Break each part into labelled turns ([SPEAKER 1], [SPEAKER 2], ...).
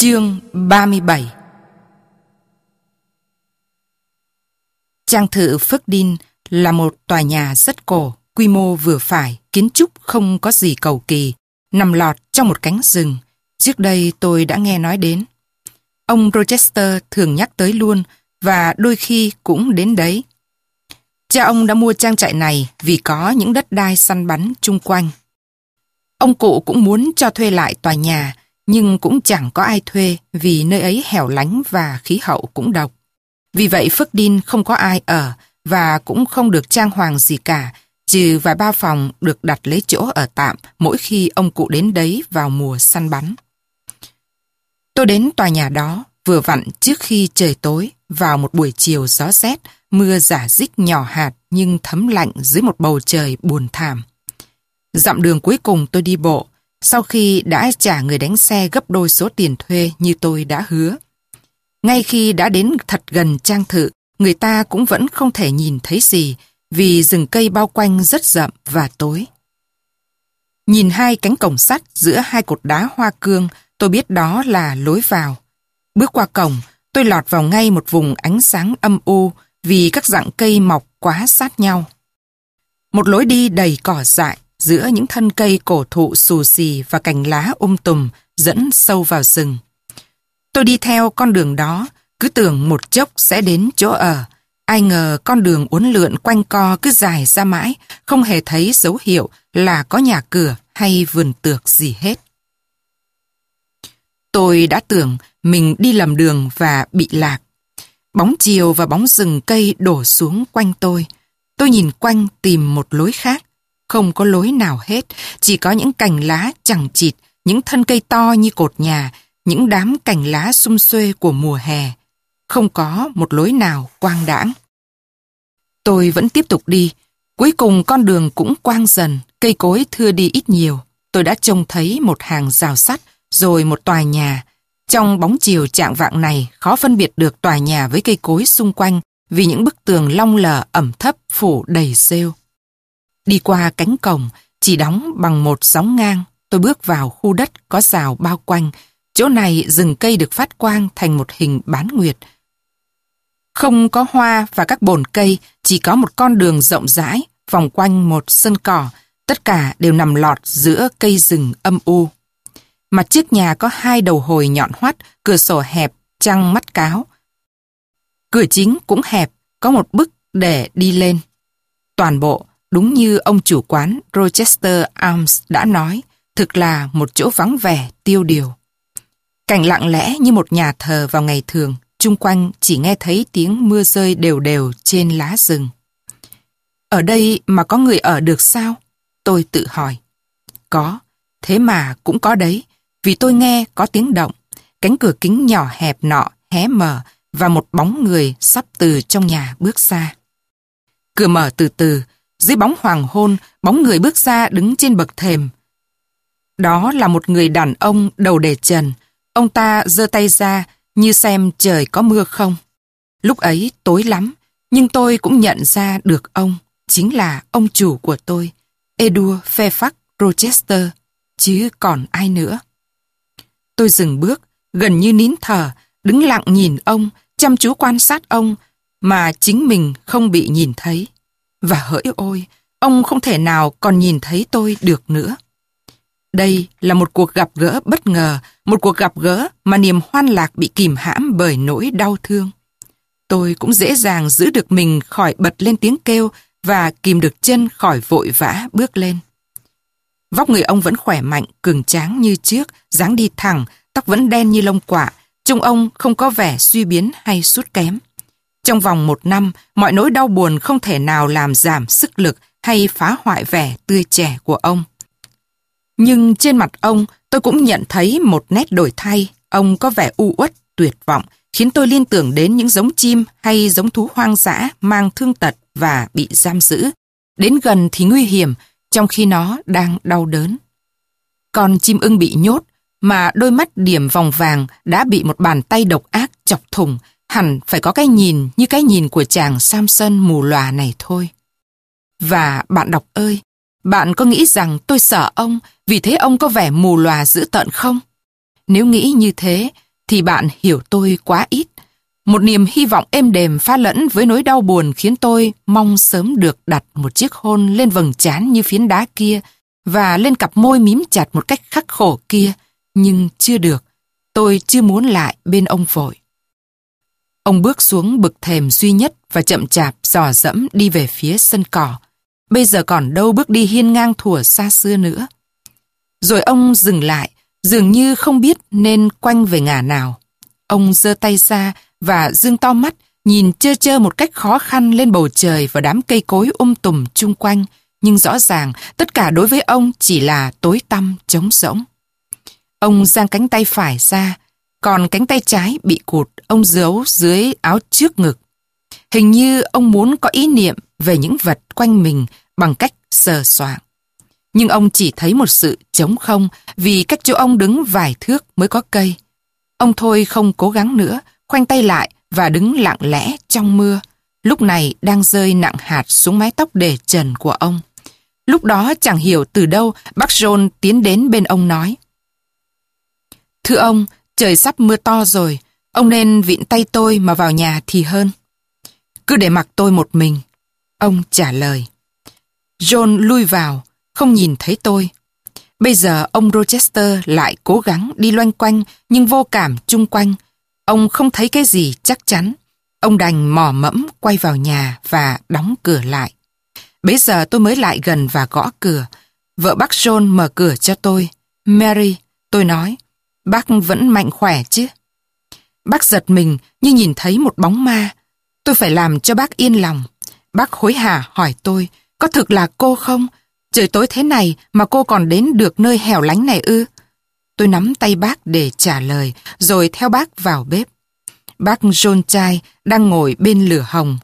[SPEAKER 1] Chương 37 Trang thự Phước Đin là một tòa nhà rất cổ, quy mô vừa phải, kiến trúc không có gì cầu kỳ, nằm lọt trong một cánh rừng. Trước đây tôi đã nghe nói đến. Ông Rochester thường nhắc tới luôn và đôi khi cũng đến đấy. Cha ông đã mua trang trại này vì có những đất đai săn bắn chung quanh. Ông cụ cũng muốn cho thuê lại tòa nhà, nhưng cũng chẳng có ai thuê vì nơi ấy hẻo lánh và khí hậu cũng độc. Vì vậy Phước Đin không có ai ở và cũng không được trang hoàng gì cả, trừ vài ba phòng được đặt lấy chỗ ở tạm mỗi khi ông cụ đến đấy vào mùa săn bắn. Tôi đến tòa nhà đó vừa vặn trước khi trời tối vào một buổi chiều gió rét, mưa giả dích nhỏ hạt nhưng thấm lạnh dưới một bầu trời buồn thảm. Dặm đường cuối cùng tôi đi bộ, sau khi đã trả người đánh xe gấp đôi số tiền thuê như tôi đã hứa. Ngay khi đã đến thật gần trang thự, người ta cũng vẫn không thể nhìn thấy gì vì rừng cây bao quanh rất rậm và tối. Nhìn hai cánh cổng sắt giữa hai cột đá hoa cương, tôi biết đó là lối vào. Bước qua cổng, tôi lọt vào ngay một vùng ánh sáng âm u vì các dạng cây mọc quá sát nhau. Một lối đi đầy cỏ dại, giữa những thân cây cổ thụ xù xì và cành lá um tùm dẫn sâu vào rừng. Tôi đi theo con đường đó, cứ tưởng một chốc sẽ đến chỗ ở. Ai ngờ con đường uốn lượn quanh co cứ dài ra mãi, không hề thấy dấu hiệu là có nhà cửa hay vườn tược gì hết. Tôi đã tưởng mình đi lầm đường và bị lạc. Bóng chiều và bóng rừng cây đổ xuống quanh tôi. Tôi nhìn quanh tìm một lối khác. Không có lối nào hết, chỉ có những cành lá chẳng chịt, những thân cây to như cột nhà, những đám cành lá sum xuê của mùa hè. Không có một lối nào quang đãng. Tôi vẫn tiếp tục đi. Cuối cùng con đường cũng quang dần, cây cối thưa đi ít nhiều. Tôi đã trông thấy một hàng rào sắt, rồi một tòa nhà. Trong bóng chiều trạng vạng này, khó phân biệt được tòa nhà với cây cối xung quanh vì những bức tường long lờ ẩm thấp phủ đầy rêu. Đi qua cánh cổng, chỉ đóng bằng một sóng ngang, tôi bước vào khu đất có rào bao quanh. Chỗ này rừng cây được phát quang thành một hình bán nguyệt. Không có hoa và các bồn cây, chỉ có một con đường rộng rãi, vòng quanh một sân cỏ, tất cả đều nằm lọt giữa cây rừng âm u. Mặt trước nhà có hai đầu hồi nhọn hoắt, cửa sổ hẹp, trăng mắt cáo. Cửa chính cũng hẹp, có một bức để đi lên. Toàn bộ Đúng như ông chủ quán Rochester Arms đã nói, thực là một chỗ vắng vẻ, tiêu điều. Cảnh lặng lẽ như một nhà thờ vào ngày thường, chung quanh chỉ nghe thấy tiếng mưa rơi đều đều trên lá rừng. Ở đây mà có người ở được sao? Tôi tự hỏi. Có, thế mà cũng có đấy, vì tôi nghe có tiếng động, cánh cửa kính nhỏ hẹp nọ hé mở và một bóng người sắp từ trong nhà bước ra. Cửa mở từ từ, dưới bóng hoàng hôn, bóng người bước ra đứng trên bậc thềm. Đó là một người đàn ông đầu để trần. Ông ta giơ tay ra như xem trời có mưa không. Lúc ấy tối lắm, nhưng tôi cũng nhận ra được ông, chính là ông chủ của tôi, Edward Fairfax Rochester, chứ còn ai nữa. Tôi dừng bước, gần như nín thở, đứng lặng nhìn ông, chăm chú quan sát ông, mà chính mình không bị nhìn thấy. Và hỡi ôi, ông không thể nào còn nhìn thấy tôi được nữa. Đây là một cuộc gặp gỡ bất ngờ, một cuộc gặp gỡ mà niềm hoan lạc bị kìm hãm bởi nỗi đau thương. Tôi cũng dễ dàng giữ được mình khỏi bật lên tiếng kêu và kìm được chân khỏi vội vã bước lên. Vóc người ông vẫn khỏe mạnh, cường tráng như trước, dáng đi thẳng, tóc vẫn đen như lông quạ, trông ông không có vẻ suy biến hay sút kém. Trong vòng một năm, mọi nỗi đau buồn không thể nào làm giảm sức lực hay phá hoại vẻ tươi trẻ của ông. Nhưng trên mặt ông, tôi cũng nhận thấy một nét đổi thay. Ông có vẻ u uất, tuyệt vọng, khiến tôi liên tưởng đến những giống chim hay giống thú hoang dã mang thương tật và bị giam giữ. Đến gần thì nguy hiểm, trong khi nó đang đau đớn. còn chim ưng bị nhốt, mà đôi mắt điểm vòng vàng đã bị một bàn tay độc ác chọc thủng, hẳn phải có cái nhìn như cái nhìn của chàng Samson mù lòa này thôi. Và bạn đọc ơi, bạn có nghĩ rằng tôi sợ ông vì thế ông có vẻ mù lòa dữ tợn không? Nếu nghĩ như thế, thì bạn hiểu tôi quá ít. Một niềm hy vọng êm đềm pha lẫn với nỗi đau buồn khiến tôi mong sớm được đặt một chiếc hôn lên vầng trán như phiến đá kia và lên cặp môi mím chặt một cách khắc khổ kia, nhưng chưa được. Tôi chưa muốn lại bên ông vội. Ông bước xuống bực thềm duy nhất và chậm chạp dò dẫm đi về phía sân cỏ. Bây giờ còn đâu bước đi hiên ngang thủa xa xưa nữa. Rồi ông dừng lại, dường như không biết nên quanh về ngả nào. Ông giơ tay ra và dương to mắt, nhìn chơ chơ một cách khó khăn lên bầu trời và đám cây cối um tùm chung quanh, nhưng rõ ràng tất cả đối với ông chỉ là tối tăm trống rỗng. Ông giang cánh tay phải ra, còn cánh tay trái bị cụt, ông giấu dưới áo trước ngực. Hình như ông muốn có ý niệm về những vật quanh mình bằng cách sờ soạng. Nhưng ông chỉ thấy một sự trống không vì cách chỗ ông đứng vài thước mới có cây. Ông thôi không cố gắng nữa, khoanh tay lại và đứng lặng lẽ trong mưa. Lúc này đang rơi nặng hạt xuống mái tóc để trần của ông. Lúc đó chẳng hiểu từ đâu bác John tiến đến bên ông nói. Thưa ông, trời sắp mưa to rồi, ông nên vịn tay tôi mà vào nhà thì hơn. Cứ để mặc tôi một mình. Ông trả lời. John lui vào, không nhìn thấy tôi. Bây giờ ông Rochester lại cố gắng đi loanh quanh nhưng vô cảm chung quanh. Ông không thấy cái gì chắc chắn. Ông đành mò mẫm quay vào nhà và đóng cửa lại. Bây giờ tôi mới lại gần và gõ cửa. Vợ bác John mở cửa cho tôi. Mary, tôi nói, bác vẫn mạnh khỏe chứ? Bác giật mình như nhìn thấy một bóng ma. Tôi phải làm cho bác yên lòng. Bác hối hả hỏi tôi, có thực là cô không? Trời tối thế này mà cô còn đến được nơi hẻo lánh này ư? Tôi nắm tay bác để trả lời, rồi theo bác vào bếp. Bác John chai đang ngồi bên lửa hồng.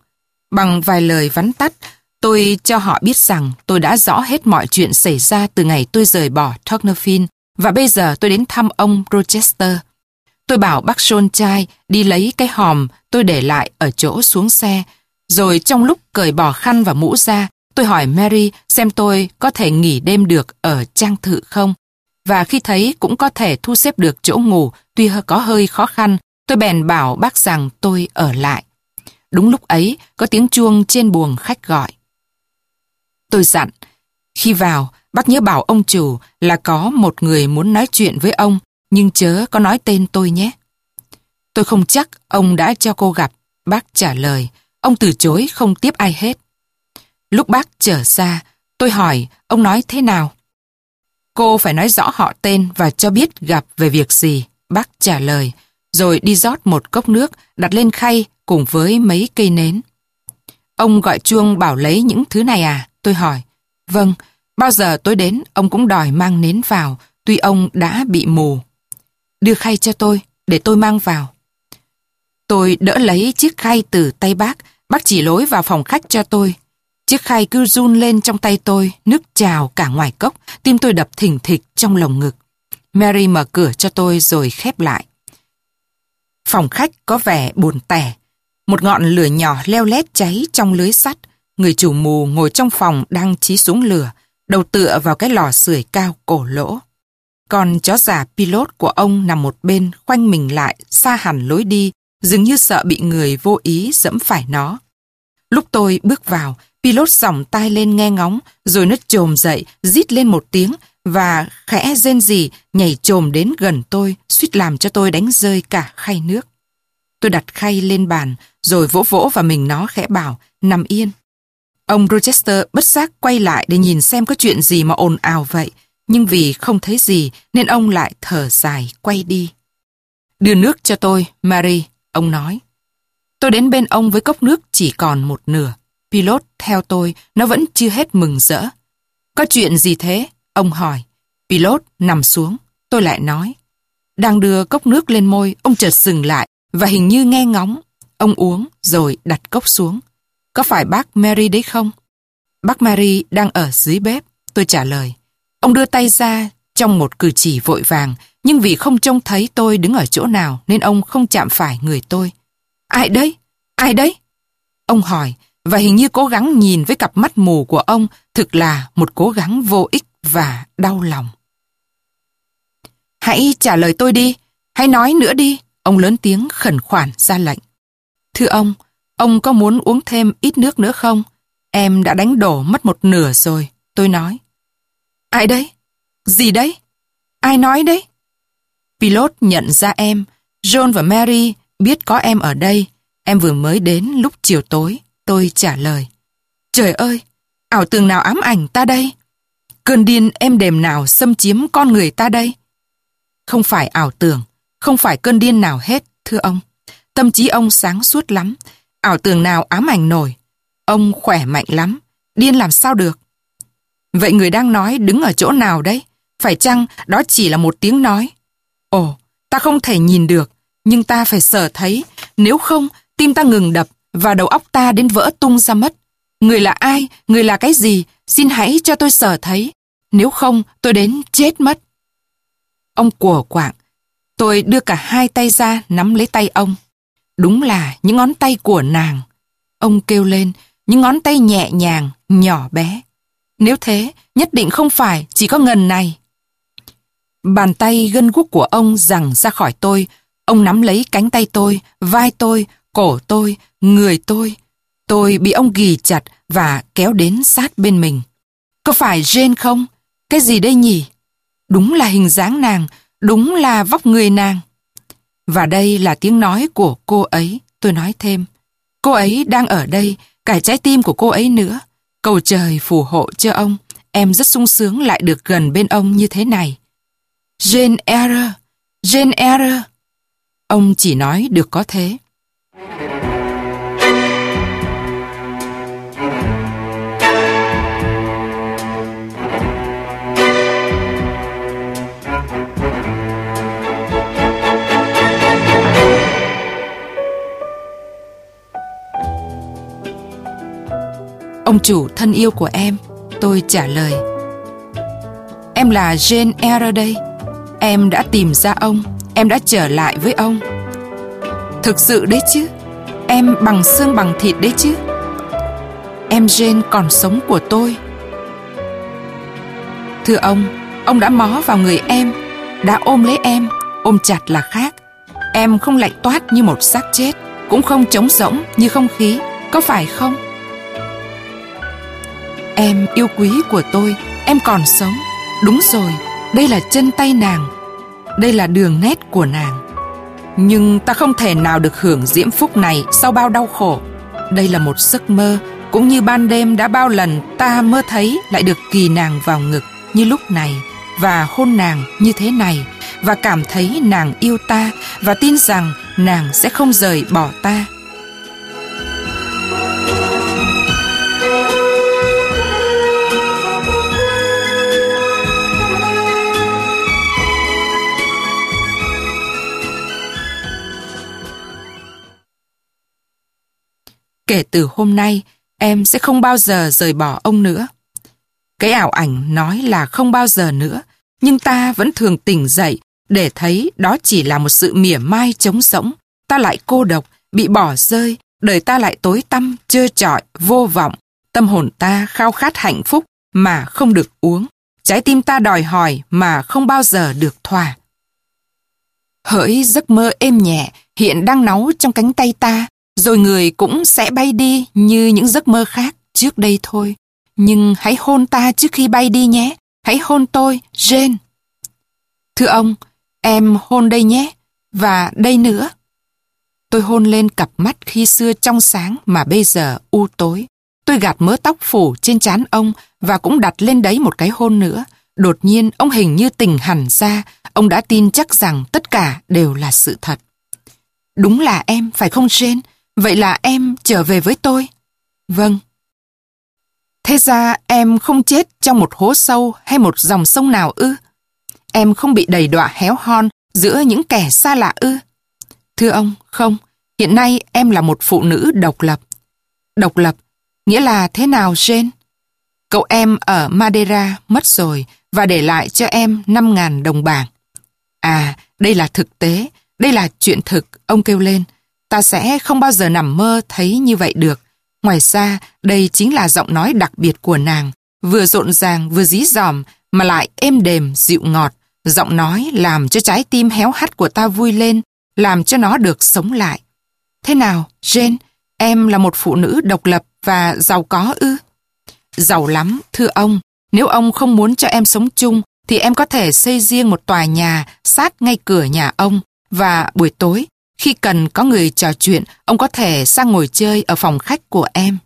[SPEAKER 1] Bằng vài lời vắn tắt, tôi cho họ biết rằng tôi đã rõ hết mọi chuyện xảy ra từ ngày tôi rời bỏ Tocnofin và bây giờ tôi đến thăm ông Rochester. Tôi bảo bác John trai đi lấy cái hòm tôi để lại ở chỗ xuống xe, rồi trong lúc cởi bỏ khăn và mũ ra, Tôi hỏi Mary xem tôi có thể nghỉ đêm được ở trang thự không. Và khi thấy cũng có thể thu xếp được chỗ ngủ tuy có hơi khó khăn, tôi bèn bảo bác rằng tôi ở lại. Đúng lúc ấy, có tiếng chuông trên buồng khách gọi. Tôi dặn, khi vào, bác nhớ bảo ông chủ là có một người muốn nói chuyện với ông, nhưng chớ có nói tên tôi nhé. Tôi không chắc ông đã cho cô gặp, bác trả lời. Ông từ chối không tiếp ai hết. Lúc bác trở ra, tôi hỏi ông nói thế nào? Cô phải nói rõ họ tên và cho biết gặp về việc gì. Bác trả lời, rồi đi rót một cốc nước đặt lên khay cùng với mấy cây nến. Ông gọi chuông bảo lấy những thứ này à? Tôi hỏi. Vâng, bao giờ tôi đến ông cũng đòi mang nến vào, tuy ông đã bị mù. Đưa khay cho tôi, để tôi mang vào. Tôi đỡ lấy chiếc khay từ tay bác, bác chỉ lối vào phòng khách cho tôi. Chiếc khay cứ run lên trong tay tôi, nước trào cả ngoài cốc, tim tôi đập thình thịch trong lồng ngực. Mary mở cửa cho tôi rồi khép lại. Phòng khách có vẻ buồn tẻ. Một ngọn lửa nhỏ leo lét cháy trong lưới sắt. Người chủ mù ngồi trong phòng đang chí xuống lửa, đầu tựa vào cái lò sưởi cao cổ lỗ. Còn chó già pilot của ông nằm một bên khoanh mình lại xa hẳn lối đi, dường như sợ bị người vô ý dẫm phải nó. Lúc tôi bước vào, Pilot sỏng tai lên nghe ngóng, rồi nó trồm dậy, rít lên một tiếng và khẽ rên rỉ nhảy trồm đến gần tôi, suýt làm cho tôi đánh rơi cả khay nước. Tôi đặt khay lên bàn, rồi vỗ vỗ vào mình nó khẽ bảo, nằm yên. Ông Rochester bất giác quay lại để nhìn xem có chuyện gì mà ồn ào vậy, nhưng vì không thấy gì nên ông lại thở dài quay đi. Đưa nước cho tôi, Mary, ông nói. Tôi đến bên ông với cốc nước chỉ còn một nửa. Pilot theo tôi, nó vẫn chưa hết mừng rỡ. Có chuyện gì thế? Ông hỏi. Pilot nằm xuống. Tôi lại nói. Đang đưa cốc nước lên môi, ông chợt dừng lại và hình như nghe ngóng. Ông uống rồi đặt cốc xuống. Có phải bác Mary đấy không? Bác Mary đang ở dưới bếp. Tôi trả lời. Ông đưa tay ra trong một cử chỉ vội vàng, nhưng vì không trông thấy tôi đứng ở chỗ nào nên ông không chạm phải người tôi. Ai đấy? Ai đấy? Ông hỏi, và hình như cố gắng nhìn với cặp mắt mù của ông thực là một cố gắng vô ích và đau lòng. Hãy trả lời tôi đi, hãy nói nữa đi, Ông lớn tiếng khẩn khoản ra lệnh. Thưa ông, ông có muốn uống thêm ít nước nữa không? Em đã đánh đổ mất một nửa rồi, tôi nói. Ai đấy? Gì đấy? Ai nói đấy? Pilot nhận ra em, John và Mary biết có em ở đây. Em vừa mới đến lúc chiều tối, tôi trả lời. Trời ơi, ảo tưởng nào ám ảnh ta đây? Cơn điên em đềm nào xâm chiếm con người ta đây? Không phải ảo tưởng, không phải cơn điên nào hết, thưa ông. Tâm trí ông sáng suốt lắm, ảo tưởng nào ám ảnh nổi. Ông khỏe mạnh lắm, điên làm sao được? Vậy người đang nói đứng ở chỗ nào đấy? Phải chăng đó chỉ là một tiếng nói? Ồ, ta không thể nhìn được, nhưng ta phải sở thấy, nếu không, tim ta ngừng đập và đầu óc ta đến vỡ tung ra mất. Người là ai, người là cái gì, xin hãy cho tôi sở thấy. Nếu không, tôi đến chết mất. Ông của quạng, tôi đưa cả hai tay ra nắm lấy tay ông. Đúng là những ngón tay của nàng. Ông kêu lên, những ngón tay nhẹ nhàng, nhỏ bé. Nếu thế, nhất định không phải chỉ có ngần này. Bàn tay gân guốc của ông rằng ra khỏi tôi, ông nắm lấy cánh tay tôi, vai tôi, cổ tôi, người tôi. Tôi bị ông ghì chặt và kéo đến sát bên mình. Có phải Jane không? Cái gì đây nhỉ? Đúng là hình dáng nàng, đúng là vóc người nàng. Và đây là tiếng nói của cô ấy, tôi nói thêm. Cô ấy đang ở đây, cả trái tim của cô ấy nữa. Cầu trời phù hộ cho ông, em rất sung sướng lại được gần bên ông như thế này. Jane Eyre, Jane Eyre. Ông chỉ nói được có thế. Ông chủ thân yêu của em, tôi trả lời. Em là Jane Eyre đây. Em đã tìm ra ông, em đã trở lại với ông. Thực sự đấy chứ, em bằng xương bằng thịt đấy chứ. Em Jane còn sống của tôi. Thưa ông, ông đã mó vào người em, đã ôm lấy em, ôm chặt là khác. Em không lạnh toát như một xác chết, cũng không trống rỗng như không khí, có phải không? Em yêu quý của tôi, em còn sống. Đúng rồi, đây là chân tay nàng. Đây là đường nét của nàng. Nhưng ta không thể nào được hưởng diễm phúc này sau bao đau khổ. Đây là một giấc mơ, cũng như ban đêm đã bao lần ta mơ thấy lại được kỳ nàng vào ngực như lúc này và hôn nàng như thế này và cảm thấy nàng yêu ta và tin rằng nàng sẽ không rời bỏ ta. Kể từ hôm nay, em sẽ không bao giờ rời bỏ ông nữa. Cái ảo ảnh nói là không bao giờ nữa, nhưng ta vẫn thường tỉnh dậy để thấy đó chỉ là một sự mỉa mai trống rỗng. Ta lại cô độc, bị bỏ rơi, đời ta lại tối tăm, trơ trọi, vô vọng. Tâm hồn ta khao khát hạnh phúc mà không được uống. Trái tim ta đòi hỏi mà không bao giờ được thỏa. Hỡi giấc mơ êm nhẹ hiện đang náu trong cánh tay ta, rồi người cũng sẽ bay đi như những giấc mơ khác trước đây thôi. Nhưng hãy hôn ta trước khi bay đi nhé. Hãy hôn tôi, Jane. Thưa ông, em hôn đây nhé. Và đây nữa. Tôi hôn lên cặp mắt khi xưa trong sáng mà bây giờ u tối. Tôi gạt mớ tóc phủ trên trán ông và cũng đặt lên đấy một cái hôn nữa. Đột nhiên ông hình như tỉnh hẳn ra, ông đã tin chắc rằng tất cả đều là sự thật. Đúng là em, phải không Jane? Vậy là em trở về với tôi? Vâng. Thế ra em không chết trong một hố sâu hay một dòng sông nào ư? Em không bị đầy đọa héo hon giữa những kẻ xa lạ ư? Thưa ông, không. Hiện nay em là một phụ nữ độc lập. Độc lập, nghĩa là thế nào Jane? Cậu em ở Madeira mất rồi và để lại cho em 5.000 đồng bảng. À, đây là thực tế, đây là chuyện thực, ông kêu lên. Ta sẽ không bao giờ nằm mơ thấy như vậy được. Ngoài ra, đây chính là giọng nói đặc biệt của nàng, vừa rộn ràng vừa dí dòm mà lại êm đềm, dịu ngọt. Giọng nói làm cho trái tim héo hắt của ta vui lên, làm cho nó được sống lại. Thế nào, Jane, em là một phụ nữ độc lập và giàu có ư? Giàu lắm, thưa ông. Nếu ông không muốn cho em sống chung, thì em có thể xây riêng một tòa nhà sát ngay cửa nhà ông. Và buổi tối, khi cần có người trò chuyện, ông có thể sang ngồi chơi ở phòng khách của em.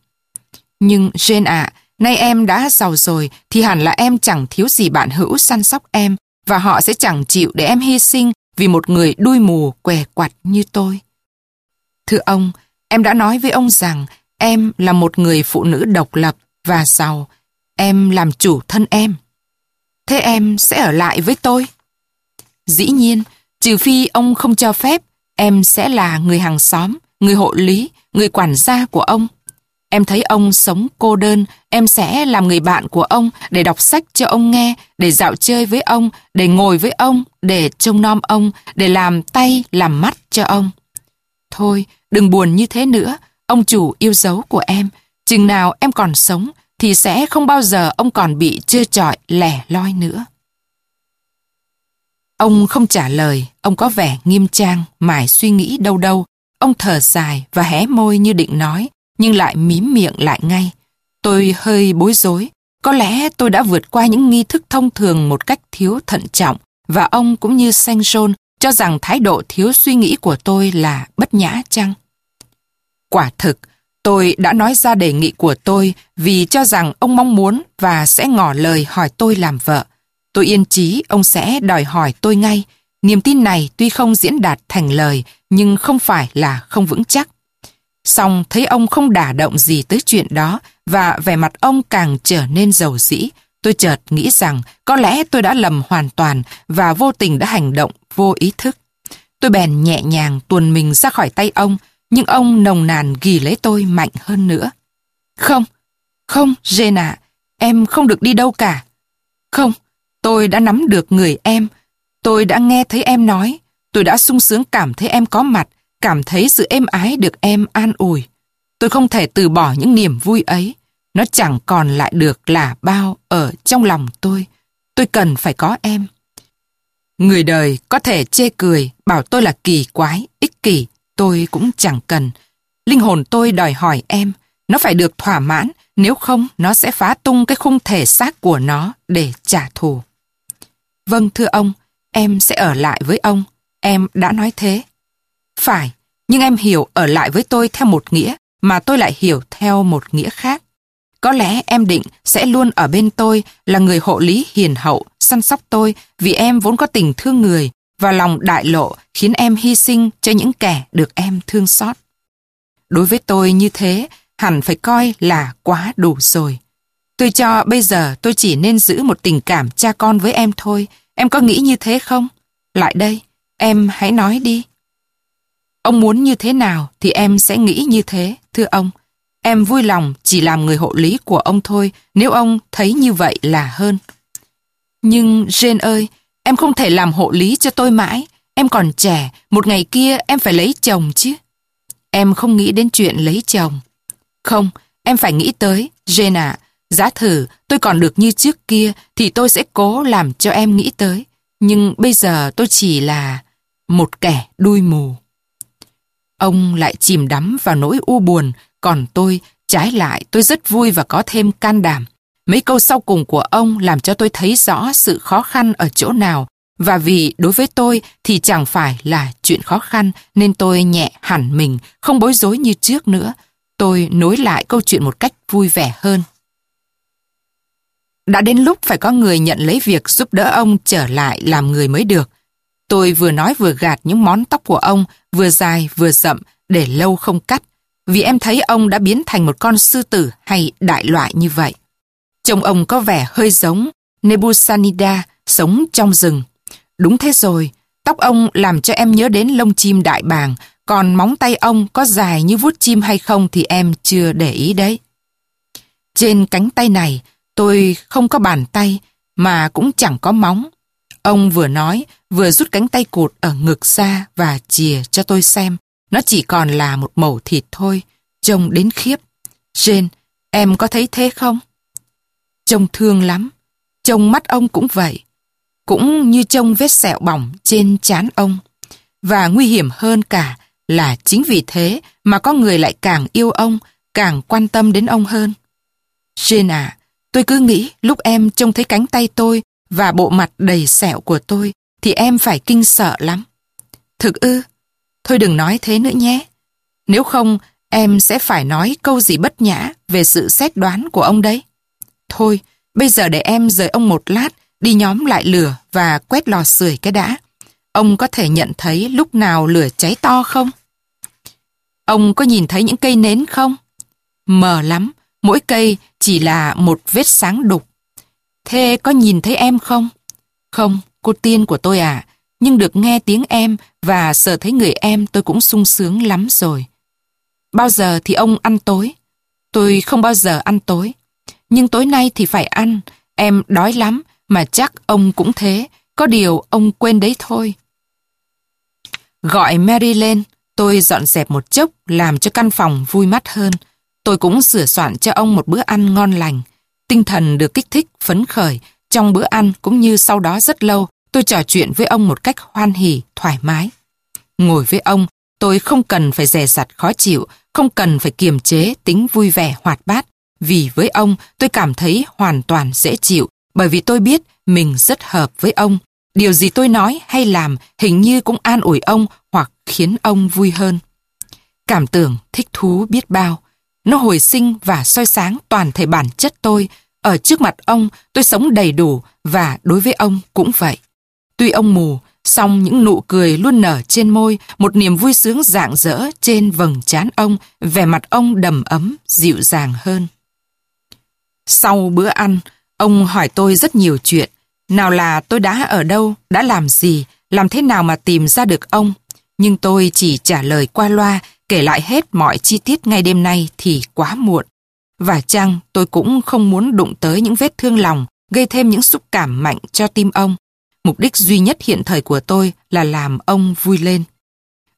[SPEAKER 1] Nhưng Jane ạ, nay em đã giàu rồi thì hẳn là em chẳng thiếu gì bạn hữu săn sóc em và họ sẽ chẳng chịu để em hy sinh vì một người đuôi mù què quặt như tôi. Thưa ông, em đã nói với ông rằng em là một người phụ nữ độc lập và giàu. Em làm chủ thân em. Thế em sẽ ở lại với tôi? Dĩ nhiên, trừ phi ông không cho phép, em sẽ là người hàng xóm, người hộ lý, người quản gia của ông. Em thấy ông sống cô đơn, em sẽ làm người bạn của ông để đọc sách cho ông nghe, để dạo chơi với ông, để ngồi với ông, để trông nom ông, để làm tay, làm mắt cho ông. Thôi, đừng buồn như thế nữa, ông chủ yêu dấu của em. Chừng nào em còn sống, thì sẽ không bao giờ ông còn bị trơ trọi lẻ loi nữa. Ông không trả lời, ông có vẻ nghiêm trang, mải suy nghĩ đâu đâu. Ông thở dài và hé môi như định nói, nhưng lại mím miệng lại ngay. Tôi hơi bối rối. Có lẽ tôi đã vượt qua những nghi thức thông thường một cách thiếu thận trọng và ông cũng như Saint John cho rằng thái độ thiếu suy nghĩ của tôi là bất nhã chăng? Quả thực, tôi đã nói ra đề nghị của tôi vì cho rằng ông mong muốn và sẽ ngỏ lời hỏi tôi làm vợ. Tôi yên chí ông sẽ đòi hỏi tôi ngay. Niềm tin này tuy không diễn đạt thành lời nhưng không phải là không vững chắc. Xong thấy ông không đả động gì tới chuyện đó và vẻ mặt ông càng trở nên giàu dĩ. Tôi chợt nghĩ rằng có lẽ tôi đã lầm hoàn toàn và vô tình đã hành động vô ý thức. Tôi bèn nhẹ nhàng tuồn mình ra khỏi tay ông, nhưng ông nồng nàn ghi lấy tôi mạnh hơn nữa. Không, không, Jena, em không được đi đâu cả. Không, tôi đã nắm được người em. Tôi đã nghe thấy em nói. Tôi đã sung sướng cảm thấy em có mặt cảm thấy sự êm ái được em an ủi. Tôi không thể từ bỏ những niềm vui ấy. Nó chẳng còn lại được là bao ở trong lòng tôi. Tôi cần phải có em. Người đời có thể chê cười, bảo tôi là kỳ quái, ích kỷ. Tôi cũng chẳng cần. Linh hồn tôi đòi hỏi em. Nó phải được thỏa mãn, nếu không nó sẽ phá tung cái khung thể xác của nó để trả thù. Vâng thưa ông, em sẽ ở lại với ông. Em đã nói thế. Phải, nhưng em hiểu ở lại với tôi theo một nghĩa mà tôi lại hiểu theo một nghĩa khác. Có lẽ em định sẽ luôn ở bên tôi là người hộ lý hiền hậu, săn sóc tôi vì em vốn có tình thương người và lòng đại lộ khiến em hy sinh cho những kẻ được em thương xót. Đối với tôi như thế, hẳn phải coi là quá đủ rồi. Tôi cho bây giờ tôi chỉ nên giữ một tình cảm cha con với em thôi. Em có nghĩ như thế không? Lại đây, em hãy nói đi. Ông muốn như thế nào thì em sẽ nghĩ như thế, thưa ông. Em vui lòng chỉ làm người hộ lý của ông thôi nếu ông thấy như vậy là hơn. Nhưng Jane ơi, em không thể làm hộ lý cho tôi mãi. Em còn trẻ, một ngày kia em phải lấy chồng chứ. Em không nghĩ đến chuyện lấy chồng. Không, em phải nghĩ tới, Jane ạ giá thử tôi còn được như trước kia thì tôi sẽ cố làm cho em nghĩ tới. Nhưng bây giờ tôi chỉ là một kẻ đuôi mù. Ông lại chìm đắm vào nỗi u buồn, còn tôi, trái lại, tôi rất vui và có thêm can đảm. Mấy câu sau cùng của ông làm cho tôi thấy rõ sự khó khăn ở chỗ nào, và vì đối với tôi thì chẳng phải là chuyện khó khăn nên tôi nhẹ hẳn mình, không bối rối như trước nữa. Tôi nối lại câu chuyện một cách vui vẻ hơn. Đã đến lúc phải có người nhận lấy việc giúp đỡ ông trở lại làm người mới được. Tôi vừa nói vừa gạt những món tóc của ông, vừa dài vừa rậm, để lâu không cắt, vì em thấy ông đã biến thành một con sư tử hay đại loại như vậy. Trông ông có vẻ hơi giống Nebusanida sống trong rừng. Đúng thế rồi, tóc ông làm cho em nhớ đến lông chim đại bàng, còn móng tay ông có dài như vuốt chim hay không thì em chưa để ý đấy. Trên cánh tay này, tôi không có bàn tay, mà cũng chẳng có móng. Ông vừa nói, vừa rút cánh tay cụt ở ngực ra và chìa cho tôi xem. Nó chỉ còn là một mẩu thịt thôi, trông đến khiếp. Jane, em có thấy thế không? Trông thương lắm. Trông mắt ông cũng vậy. Cũng như trông vết sẹo bỏng trên trán ông. Và nguy hiểm hơn cả là chính vì thế mà có người lại càng yêu ông, càng quan tâm đến ông hơn. Jane à, tôi cứ nghĩ lúc em trông thấy cánh tay tôi và bộ mặt đầy sẹo của tôi thì em phải kinh sợ lắm. Thực ư? Thôi đừng nói thế nữa nhé. Nếu không, em sẽ phải nói câu gì bất nhã về sự xét đoán của ông đấy. Thôi, bây giờ để em rời ông một lát, đi nhóm lại lửa và quét lò sưởi cái đã. Ông có thể nhận thấy lúc nào lửa cháy to không? Ông có nhìn thấy những cây nến không? Mờ lắm, mỗi cây chỉ là một vết sáng đục. Thế có nhìn thấy em không? Không, cô tiên của tôi à, nhưng được nghe tiếng em và sợ thấy người em tôi cũng sung sướng lắm rồi. Bao giờ thì ông ăn tối? Tôi không bao giờ ăn tối. Nhưng tối nay thì phải ăn, em đói lắm, mà chắc ông cũng thế, có điều ông quên đấy thôi. Gọi Mary lên, tôi dọn dẹp một chốc làm cho căn phòng vui mắt hơn. Tôi cũng sửa soạn cho ông một bữa ăn ngon lành. Tinh thần được kích thích, phấn khởi. Trong bữa ăn cũng như sau đó rất lâu, tôi trò chuyện với ông một cách hoan hỉ, thoải mái. Ngồi với ông, tôi không cần phải rè rặt khó chịu, không cần phải kiềm chế tính vui vẻ hoạt bát. Vì với ông, tôi cảm thấy hoàn toàn dễ chịu, bởi vì tôi biết mình rất hợp với ông. Điều gì tôi nói hay làm hình như cũng an ủi ông hoặc khiến ông vui hơn. Cảm tưởng thích thú biết bao. Nó hồi sinh và soi sáng toàn thể bản chất tôi. Ở trước mặt ông, tôi sống đầy đủ và đối với ông cũng vậy. Tuy ông mù, song những nụ cười luôn nở trên môi, một niềm vui sướng rạng rỡ trên vầng trán ông, vẻ mặt ông đầm ấm, dịu dàng hơn. Sau bữa ăn, ông hỏi tôi rất nhiều chuyện. Nào là tôi đã ở đâu, đã làm gì, làm thế nào mà tìm ra được ông. Nhưng tôi chỉ trả lời qua loa, kể lại hết mọi chi tiết ngay đêm nay thì quá muộn. Và chăng tôi cũng không muốn đụng tới những vết thương lòng, gây thêm những xúc cảm mạnh cho tim ông. Mục đích duy nhất hiện thời của tôi là làm ông vui lên.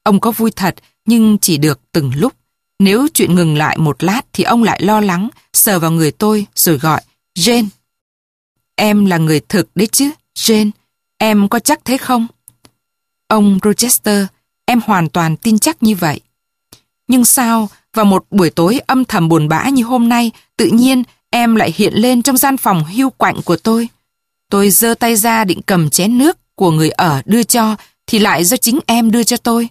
[SPEAKER 1] Ông có vui thật, nhưng chỉ được từng lúc. Nếu chuyện ngừng lại một lát thì ông lại lo lắng, sờ vào người tôi rồi gọi, Jane. Em là người thực đấy chứ, Jane. Em có chắc thế không? Ông Rochester, em hoàn toàn tin chắc như vậy. Nhưng sao, vào một buổi tối âm thầm buồn bã như hôm nay, tự nhiên em lại hiện lên trong gian phòng hưu quạnh của tôi. Tôi giơ tay ra định cầm chén nước của người ở đưa cho, thì lại do chính em đưa cho tôi.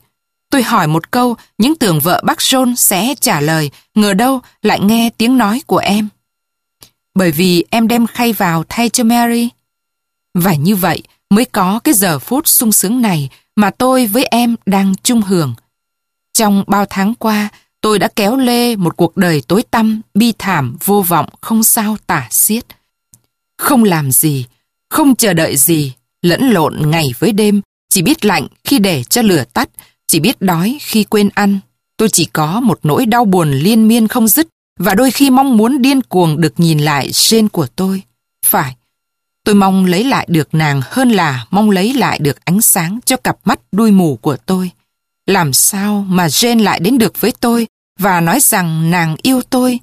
[SPEAKER 1] Tôi hỏi một câu, những tưởng vợ bác John sẽ trả lời, ngờ đâu lại nghe tiếng nói của em. Bởi vì em đem khay vào thay cho Mary. Và như vậy mới có cái giờ phút sung sướng này mà tôi với em đang chung hưởng. Trong bao tháng qua, tôi đã kéo lê một cuộc đời tối tăm, bi thảm, vô vọng, không sao tả xiết. Không làm gì, không chờ đợi gì, lẫn lộn ngày với đêm, chỉ biết lạnh khi để cho lửa tắt, chỉ biết đói khi quên ăn. Tôi chỉ có một nỗi đau buồn liên miên không dứt và đôi khi mong muốn điên cuồng được nhìn lại trên của tôi. Phải, tôi mong lấy lại được nàng hơn là mong lấy lại được ánh sáng cho cặp mắt đuôi mù của tôi. Làm sao mà Jane lại đến được với tôi và nói rằng nàng yêu tôi?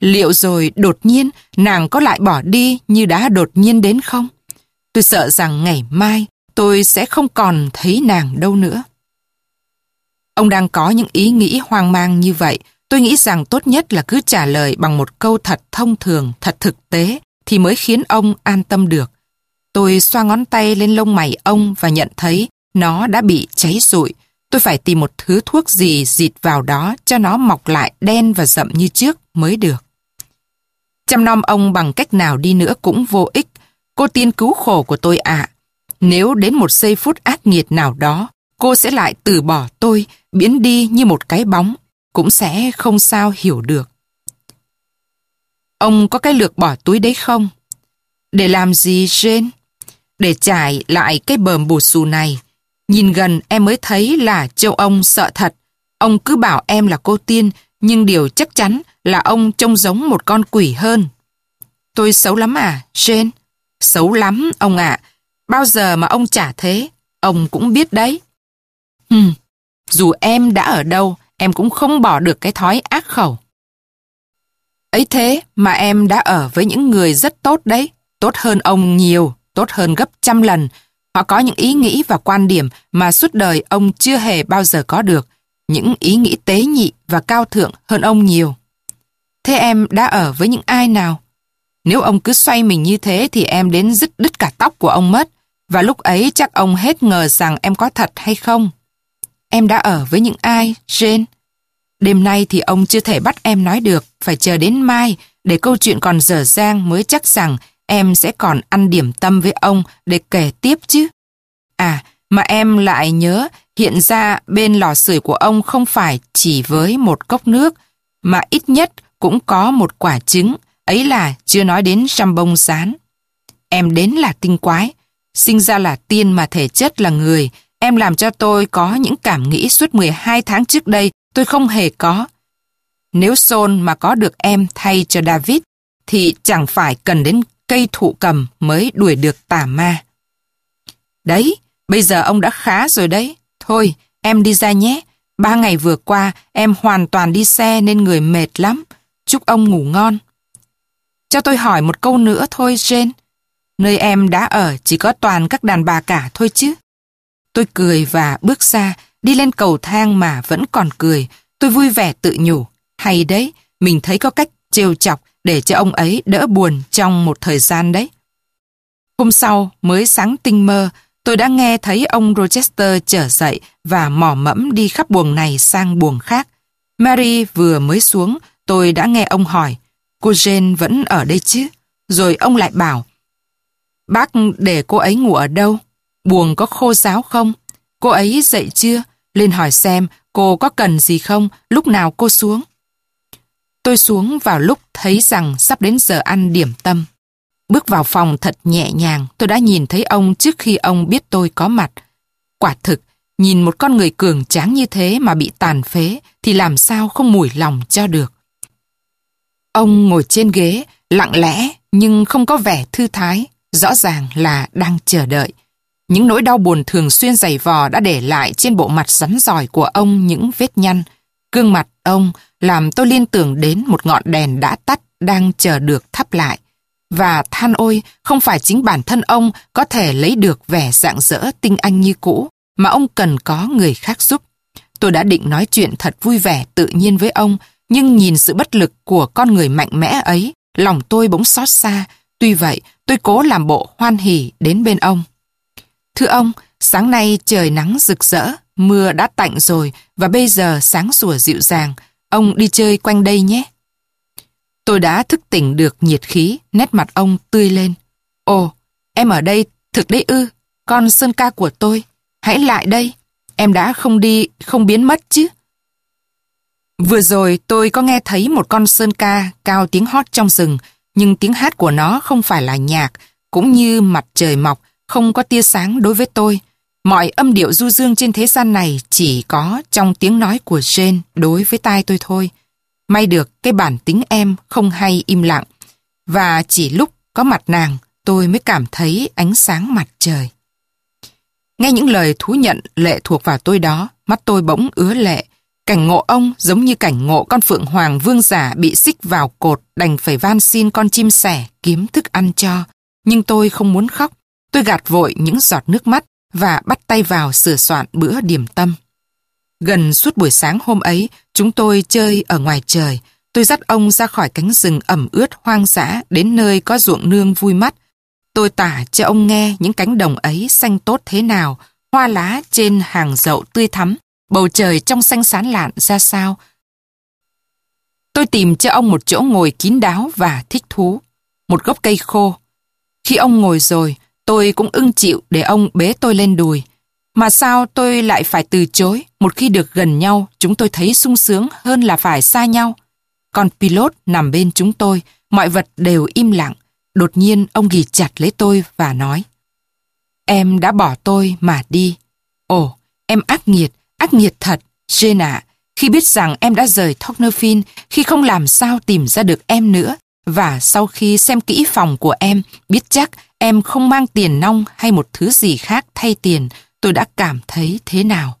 [SPEAKER 1] Liệu rồi đột nhiên nàng có lại bỏ đi như đã đột nhiên đến không? Tôi sợ rằng ngày mai tôi sẽ không còn thấy nàng đâu nữa. Ông đang có những ý nghĩ hoang mang như vậy. Tôi nghĩ rằng tốt nhất là cứ trả lời bằng một câu thật thông thường, thật thực tế, thì mới khiến ông an tâm được. Tôi xoa ngón tay lên lông mày ông và nhận thấy nó đã bị cháy rụi. Tôi phải tìm một thứ thuốc gì dịt vào đó cho nó mọc lại đen và rậm như trước mới được. Chăm nom ông bằng cách nào đi nữa cũng vô ích. Cô tiên cứu khổ của tôi ạ. Nếu đến một giây phút ác nghiệt nào đó, cô sẽ lại từ bỏ tôi, biến đi như một cái bóng, cũng sẽ không sao hiểu được. Ông có cái lược bỏ túi đấy không? Để làm gì, Jane? Để trải lại cái bờm bù xù này. Nhìn gần em mới thấy là châu ông sợ thật. Ông cứ bảo em là cô tiên, nhưng điều chắc chắn là ông trông giống một con quỷ hơn. Tôi xấu lắm à, Jane? Xấu lắm, ông ạ. Bao giờ mà ông trả thế, ông cũng biết đấy. Hừm, dù em đã ở đâu, em cũng không bỏ được cái thói ác khẩu. Ấy thế mà em đã ở với những người rất tốt đấy, tốt hơn ông nhiều, tốt hơn gấp trăm lần. Họ có những ý nghĩ và quan điểm mà suốt đời ông chưa hề bao giờ có được. Những ý nghĩ tế nhị và cao thượng hơn ông nhiều. Thế em đã ở với những ai nào? Nếu ông cứ xoay mình như thế thì em đến dứt đứt cả tóc của ông mất. Và lúc ấy chắc ông hết ngờ rằng em có thật hay không. Em đã ở với những ai, Jane? Đêm nay thì ông chưa thể bắt em nói được, phải chờ đến mai để câu chuyện còn dở dang mới chắc rằng em sẽ còn ăn điểm tâm với ông để kể tiếp chứ. À, mà em lại nhớ hiện ra bên lò sưởi của ông không phải chỉ với một cốc nước, mà ít nhất cũng có một quả trứng, ấy là chưa nói đến răm bông rán. Em đến là tinh quái, sinh ra là tiên mà thể chất là người, em làm cho tôi có những cảm nghĩ suốt 12 tháng trước đây tôi không hề có. Nếu Son mà có được em thay cho David, thì chẳng phải cần đến cây thụ cầm mới đuổi được tà ma. Đấy, bây giờ ông đã khá rồi đấy. Thôi, em đi ra nhé. Ba ngày vừa qua, em hoàn toàn đi xe nên người mệt lắm. Chúc ông ngủ ngon. Cho tôi hỏi một câu nữa thôi, Jane. Nơi em đã ở chỉ có toàn các đàn bà cả thôi chứ. Tôi cười và bước ra, đi lên cầu thang mà vẫn còn cười. Tôi vui vẻ tự nhủ. Hay đấy, mình thấy có cách trêu chọc để cho ông ấy đỡ buồn trong một thời gian đấy. Hôm sau, mới sáng tinh mơ, tôi đã nghe thấy ông Rochester trở dậy và mò mẫm đi khắp buồng này sang buồng khác. Mary vừa mới xuống, tôi đã nghe ông hỏi, cô Jane vẫn ở đây chứ? Rồi ông lại bảo, bác để cô ấy ngủ ở đâu? Buồng có khô giáo không? Cô ấy dậy chưa? Lên hỏi xem cô có cần gì không? Lúc nào cô xuống? Tôi xuống vào lúc thấy rằng sắp đến giờ ăn điểm tâm. Bước vào phòng thật nhẹ nhàng, tôi đã nhìn thấy ông trước khi ông biết tôi có mặt. Quả thực, nhìn một con người cường tráng như thế mà bị tàn phế thì làm sao không mủi lòng cho được. Ông ngồi trên ghế, lặng lẽ nhưng không có vẻ thư thái, rõ ràng là đang chờ đợi. Những nỗi đau buồn thường xuyên dày vò đã để lại trên bộ mặt rắn giỏi của ông những vết nhăn. Gương mặt ông làm tôi liên tưởng đến một ngọn đèn đã tắt đang chờ được thắp lại. Và than ôi, không phải chính bản thân ông có thể lấy được vẻ dạng dỡ tinh anh như cũ, mà ông cần có người khác giúp. Tôi đã định nói chuyện thật vui vẻ tự nhiên với ông, nhưng nhìn sự bất lực của con người mạnh mẽ ấy, lòng tôi bỗng xót xa. Tuy vậy, tôi cố làm bộ hoan hỉ đến bên ông. Thưa ông, sáng nay trời nắng rực rỡ, mưa đã tạnh rồi và bây giờ sáng sủa dịu dàng. Ông đi chơi quanh đây nhé. Tôi đã thức tỉnh được nhiệt khí, nét mặt ông tươi lên. Ồ, em ở đây thực đấy ư, con Sơn ca của tôi. Hãy lại đây, em đã không đi, không biến mất chứ. Vừa rồi tôi có nghe thấy một con Sơn ca cao tiếng hót trong rừng, nhưng tiếng hát của nó không phải là nhạc, cũng như mặt trời mọc, không có tia sáng đối với tôi. Mọi âm điệu du dương trên thế gian này chỉ có trong tiếng nói của Jane đối với tai tôi thôi. May được cái bản tính em không hay im lặng. Và chỉ lúc có mặt nàng tôi mới cảm thấy ánh sáng mặt trời. Nghe những lời thú nhận lệ thuộc vào tôi đó, mắt tôi bỗng ứa lệ. Cảnh ngộ ông giống như cảnh ngộ con phượng hoàng vương giả bị xích vào cột đành phải van xin con chim sẻ kiếm thức ăn cho. Nhưng tôi không muốn khóc. Tôi gạt vội những giọt nước mắt và bắt tay vào sửa soạn bữa điểm tâm. Gần suốt buổi sáng hôm ấy, chúng tôi chơi ở ngoài trời. Tôi dắt ông ra khỏi cánh rừng ẩm ướt hoang dã đến nơi có ruộng nương vui mắt. Tôi tả cho ông nghe những cánh đồng ấy xanh tốt thế nào, hoa lá trên hàng dậu tươi thắm, bầu trời trong xanh sán lạn ra sao. Tôi tìm cho ông một chỗ ngồi kín đáo và thích thú, một gốc cây khô. Khi ông ngồi rồi, Tôi cũng ưng chịu để ông bế tôi lên đùi. Mà sao tôi lại phải từ chối? Một khi được gần nhau, chúng tôi thấy sung sướng hơn là phải xa nhau. Còn pilot nằm bên chúng tôi, mọi vật đều im lặng. Đột nhiên ông ghi chặt lấy tôi và nói Em đã bỏ tôi mà đi. Ồ, em ác nghiệt, ác nghiệt thật, Jane ạ. Khi biết rằng em đã rời Tocnerfin, khi không làm sao tìm ra được em nữa, và sau khi xem kỹ phòng của em, biết chắc em không mang tiền nong hay một thứ gì khác thay tiền, tôi đã cảm thấy thế nào.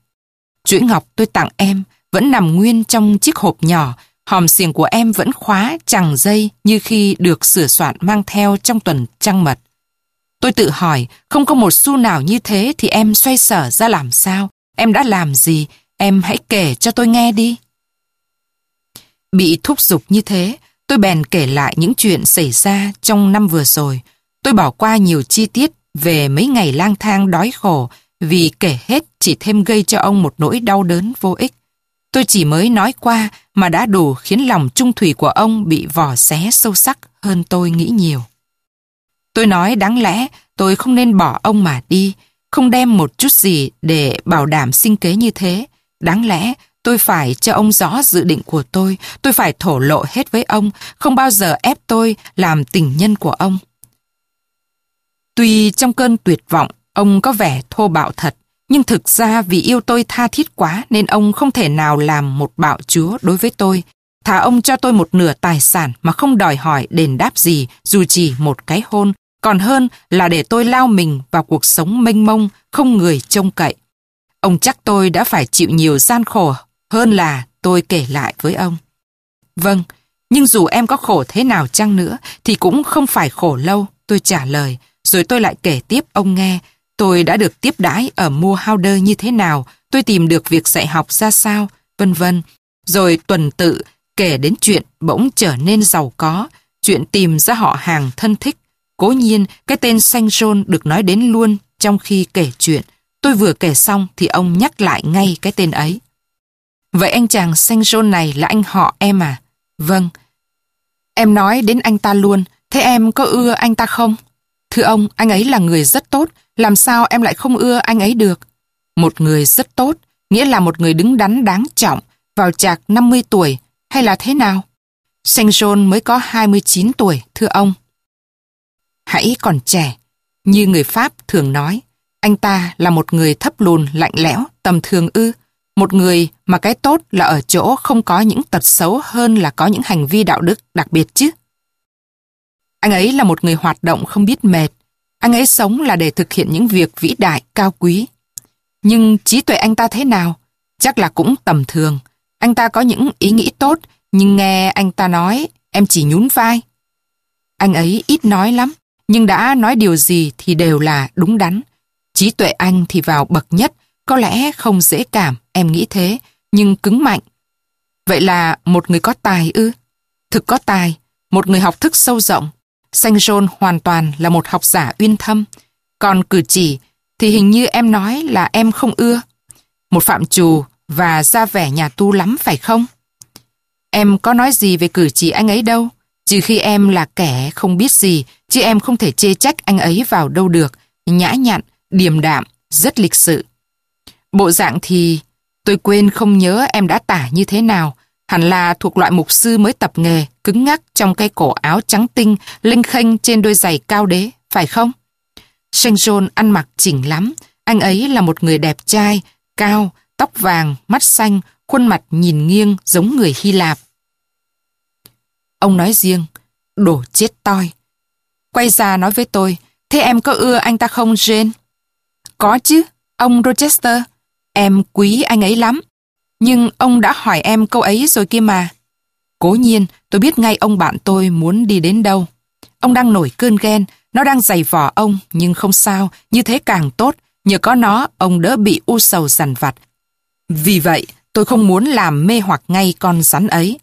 [SPEAKER 1] Chuỗi ngọc tôi tặng em vẫn nằm nguyên trong chiếc hộp nhỏ, hòm xiềng của em vẫn khóa chẳng dây như khi được sửa soạn mang theo trong tuần trăng mật. Tôi tự hỏi, không có một xu nào như thế thì em xoay sở ra làm sao? Em đã làm gì? Em hãy kể cho tôi nghe đi. Bị thúc giục như thế, tôi bèn kể lại những chuyện xảy ra trong năm vừa rồi. Tôi bỏ qua nhiều chi tiết về mấy ngày lang thang đói khổ vì kể hết chỉ thêm gây cho ông một nỗi đau đớn vô ích. Tôi chỉ mới nói qua mà đã đủ khiến lòng trung thủy của ông bị vò xé sâu sắc hơn tôi nghĩ nhiều. Tôi nói đáng lẽ tôi không nên bỏ ông mà đi, không đem một chút gì để bảo đảm sinh kế như thế. Đáng lẽ tôi phải cho ông rõ dự định của tôi, tôi phải thổ lộ hết với ông, không bao giờ ép tôi làm tình nhân của ông. Tuy trong cơn tuyệt vọng, ông có vẻ thô bạo thật, nhưng thực ra vì yêu tôi tha thiết quá nên ông không thể nào làm một bạo chúa đối với tôi. Thà ông cho tôi một nửa tài sản mà không đòi hỏi đền đáp gì dù chỉ một cái hôn, còn hơn là để tôi lao mình vào cuộc sống mênh mông, không người trông cậy. Ông chắc tôi đã phải chịu nhiều gian khổ hơn là tôi kể lại với ông. Vâng, nhưng dù em có khổ thế nào chăng nữa thì cũng không phải khổ lâu, tôi trả lời, rồi tôi lại kể tiếp ông nghe tôi đã được tiếp đãi ở mua Howder như thế nào, tôi tìm được việc dạy học ra sao, vân vân. Rồi tuần tự kể đến chuyện bỗng trở nên giàu có, chuyện tìm ra họ hàng thân thích. Cố nhiên, cái tên Saint John được nói đến luôn trong khi kể chuyện. Tôi vừa kể xong thì ông nhắc lại ngay cái tên ấy. Vậy anh chàng Saint John này là anh họ em à? Vâng. Em nói đến anh ta luôn, thế em có ưa anh ta không? Thưa ông, anh ấy là người rất tốt, làm sao em lại không ưa anh ấy được? Một người rất tốt, nghĩa là một người đứng đắn đáng trọng, vào chạc 50 tuổi, hay là thế nào? Saint John mới có 29 tuổi, thưa ông. Hãy còn trẻ, như người Pháp thường nói, anh ta là một người thấp lùn, lạnh lẽo, tầm thường ư. Một người mà cái tốt là ở chỗ không có những tật xấu hơn là có những hành vi đạo đức đặc biệt chứ. Anh ấy là một người hoạt động không biết mệt. Anh ấy sống là để thực hiện những việc vĩ đại, cao quý. Nhưng trí tuệ anh ta thế nào? Chắc là cũng tầm thường. Anh ta có những ý nghĩ tốt, nhưng nghe anh ta nói, em chỉ nhún vai. Anh ấy ít nói lắm, nhưng đã nói điều gì thì đều là đúng đắn. Trí tuệ anh thì vào bậc nhất, có lẽ không dễ cảm, em nghĩ thế, nhưng cứng mạnh. Vậy là một người có tài ư? Thực có tài, một người học thức sâu rộng, Xanh John hoàn toàn là một học giả uyên thâm. Còn cử chỉ thì hình như em nói là em không ưa. Một phạm trù và ra vẻ nhà tu lắm phải không? Em có nói gì về cử chỉ anh ấy đâu. Trừ khi em là kẻ không biết gì, chứ em không thể chê trách anh ấy vào đâu được. Nhã nhặn, điềm đạm, rất lịch sự. Bộ dạng thì tôi quên không nhớ em đã tả như thế nào, Hẳn là thuộc loại mục sư mới tập nghề, cứng ngắc trong cái cổ áo trắng tinh, linh khênh trên đôi giày cao đế, phải không? Saint John ăn mặc chỉnh lắm. Anh ấy là một người đẹp trai, cao, tóc vàng, mắt xanh, khuôn mặt nhìn nghiêng giống người Hy Lạp. Ông nói riêng, đổ chết toi. Quay ra nói với tôi, thế em có ưa anh ta không Jane? Có chứ, ông Rochester. Em quý anh ấy lắm. Nhưng ông đã hỏi em câu ấy rồi kia mà. Cố nhiên, tôi biết ngay ông bạn tôi muốn đi đến đâu. Ông đang nổi cơn ghen, nó đang giày vò ông, nhưng không sao, như thế càng tốt. Nhờ có nó, ông đỡ bị u sầu dằn vặt. Vì vậy, tôi không muốn làm mê hoặc ngay con rắn ấy.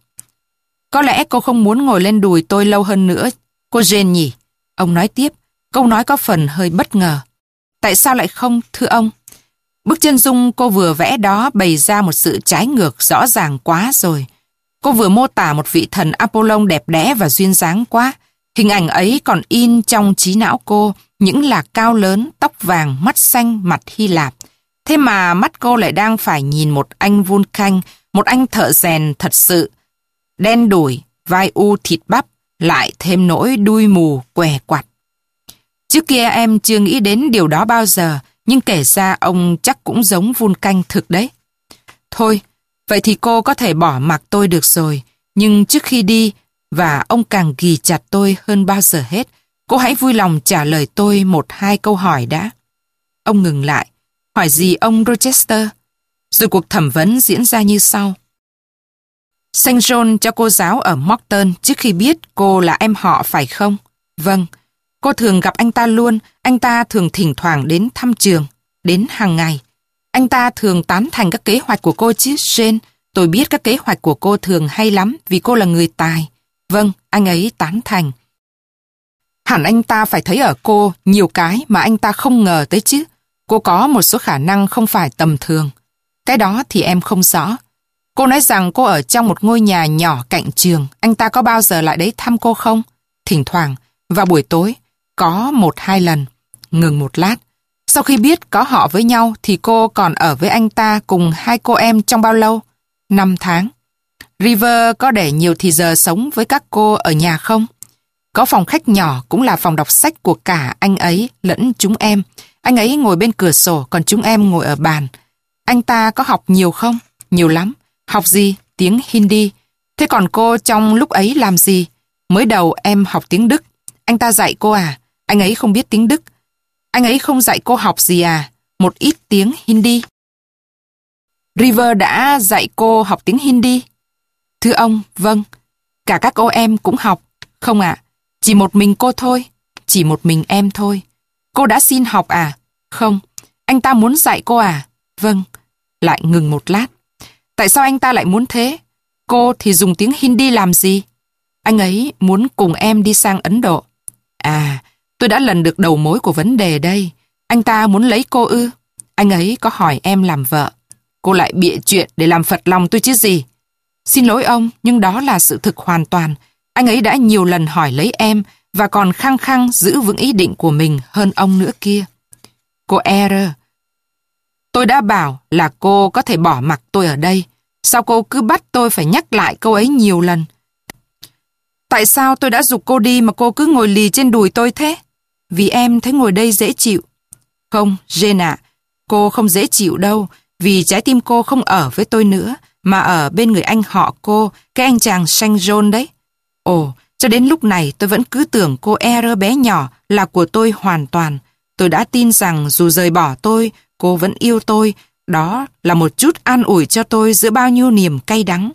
[SPEAKER 1] Có lẽ cô không muốn ngồi lên đùi tôi lâu hơn nữa, cô Jane nhỉ? Ông nói tiếp, câu nói có phần hơi bất ngờ. Tại sao lại không, thưa ông? Bức chân dung cô vừa vẽ đó bày ra một sự trái ngược rõ ràng quá rồi. Cô vừa mô tả một vị thần Apollon đẹp đẽ và duyên dáng quá. Hình ảnh ấy còn in trong trí não cô, những lạc cao lớn, tóc vàng, mắt xanh, mặt Hy Lạp. Thế mà mắt cô lại đang phải nhìn một anh Vulcan, một anh thợ rèn thật sự. Đen đủi, vai u thịt bắp, lại thêm nỗi đuôi mù, què quặt. Trước kia em chưa nghĩ đến điều đó bao giờ, nhưng kể ra ông chắc cũng giống vun canh thực đấy. Thôi, vậy thì cô có thể bỏ mặc tôi được rồi. Nhưng trước khi đi, và ông càng ghi chặt tôi hơn bao giờ hết, cô hãy vui lòng trả lời tôi một hai câu hỏi đã. Ông ngừng lại. Hỏi gì ông Rochester? Rồi cuộc thẩm vấn diễn ra như sau. Saint John cho cô giáo ở Morton trước khi biết cô là em họ phải không? Vâng. Cô thường gặp anh ta luôn, anh ta thường thỉnh thoảng đến thăm trường, đến hàng ngày. Anh ta thường tán thành các kế hoạch của cô chứ, Jane. Tôi biết các kế hoạch của cô thường hay lắm vì cô là người tài. Vâng, anh ấy tán thành. Hẳn anh ta phải thấy ở cô nhiều cái mà anh ta không ngờ tới chứ. Cô có một số khả năng không phải tầm thường. Cái đó thì em không rõ. Cô nói rằng cô ở trong một ngôi nhà nhỏ cạnh trường. Anh ta có bao giờ lại đấy thăm cô không? Thỉnh thoảng, vào buổi tối, có một hai lần. Ngừng một lát. Sau khi biết có họ với nhau thì cô còn ở với anh ta cùng hai cô em trong bao lâu? Năm tháng. River có để nhiều thì giờ sống với các cô ở nhà không? Có phòng khách nhỏ cũng là phòng đọc sách của cả anh ấy lẫn chúng em. Anh ấy ngồi bên cửa sổ, còn chúng em ngồi ở bàn. Anh ta có học nhiều không? Nhiều lắm. Học gì? Tiếng Hindi. Thế còn cô trong lúc ấy làm gì? Mới đầu em học tiếng Đức. Anh ta dạy cô à? Anh ấy không biết tiếng Đức. Anh ấy không dạy cô học gì à? Một ít tiếng Hindi. River đã dạy cô học tiếng Hindi. Thưa ông, vâng. Cả các cô em cũng học. Không ạ, chỉ một mình cô thôi. Chỉ một mình em thôi. Cô đã xin học à? Không. Anh ta muốn dạy cô à? Vâng. Lại ngừng một lát. Tại sao anh ta lại muốn thế? Cô thì dùng tiếng Hindi làm gì? Anh ấy muốn cùng em đi sang Ấn Độ. À, tôi đã lần được đầu mối của vấn đề đây. Anh ta muốn lấy cô ư? Anh ấy có hỏi em làm vợ. Cô lại bịa chuyện để làm phật lòng tôi chứ gì. Xin lỗi ông, nhưng đó là sự thực hoàn toàn. Anh ấy đã nhiều lần hỏi lấy em và còn khăng khăng giữ vững ý định của mình hơn ông nữa kia. Cô Error, tôi đã bảo là cô có thể bỏ mặc tôi ở đây. Sao cô cứ bắt tôi phải nhắc lại câu ấy nhiều lần? Tại sao tôi đã dục cô đi mà cô cứ ngồi lì trên đùi tôi thế? Vì em thấy ngồi đây dễ chịu. Không, Jane ạ, cô không dễ chịu đâu, vì trái tim cô không ở với tôi nữa, mà ở bên người anh họ cô, cái anh chàng Saint John đấy. Ồ, cho đến lúc này tôi vẫn cứ tưởng cô Error bé nhỏ là của tôi hoàn toàn. Tôi đã tin rằng dù rời bỏ tôi, cô vẫn yêu tôi. Đó là một chút an ủi cho tôi giữa bao nhiêu niềm cay đắng.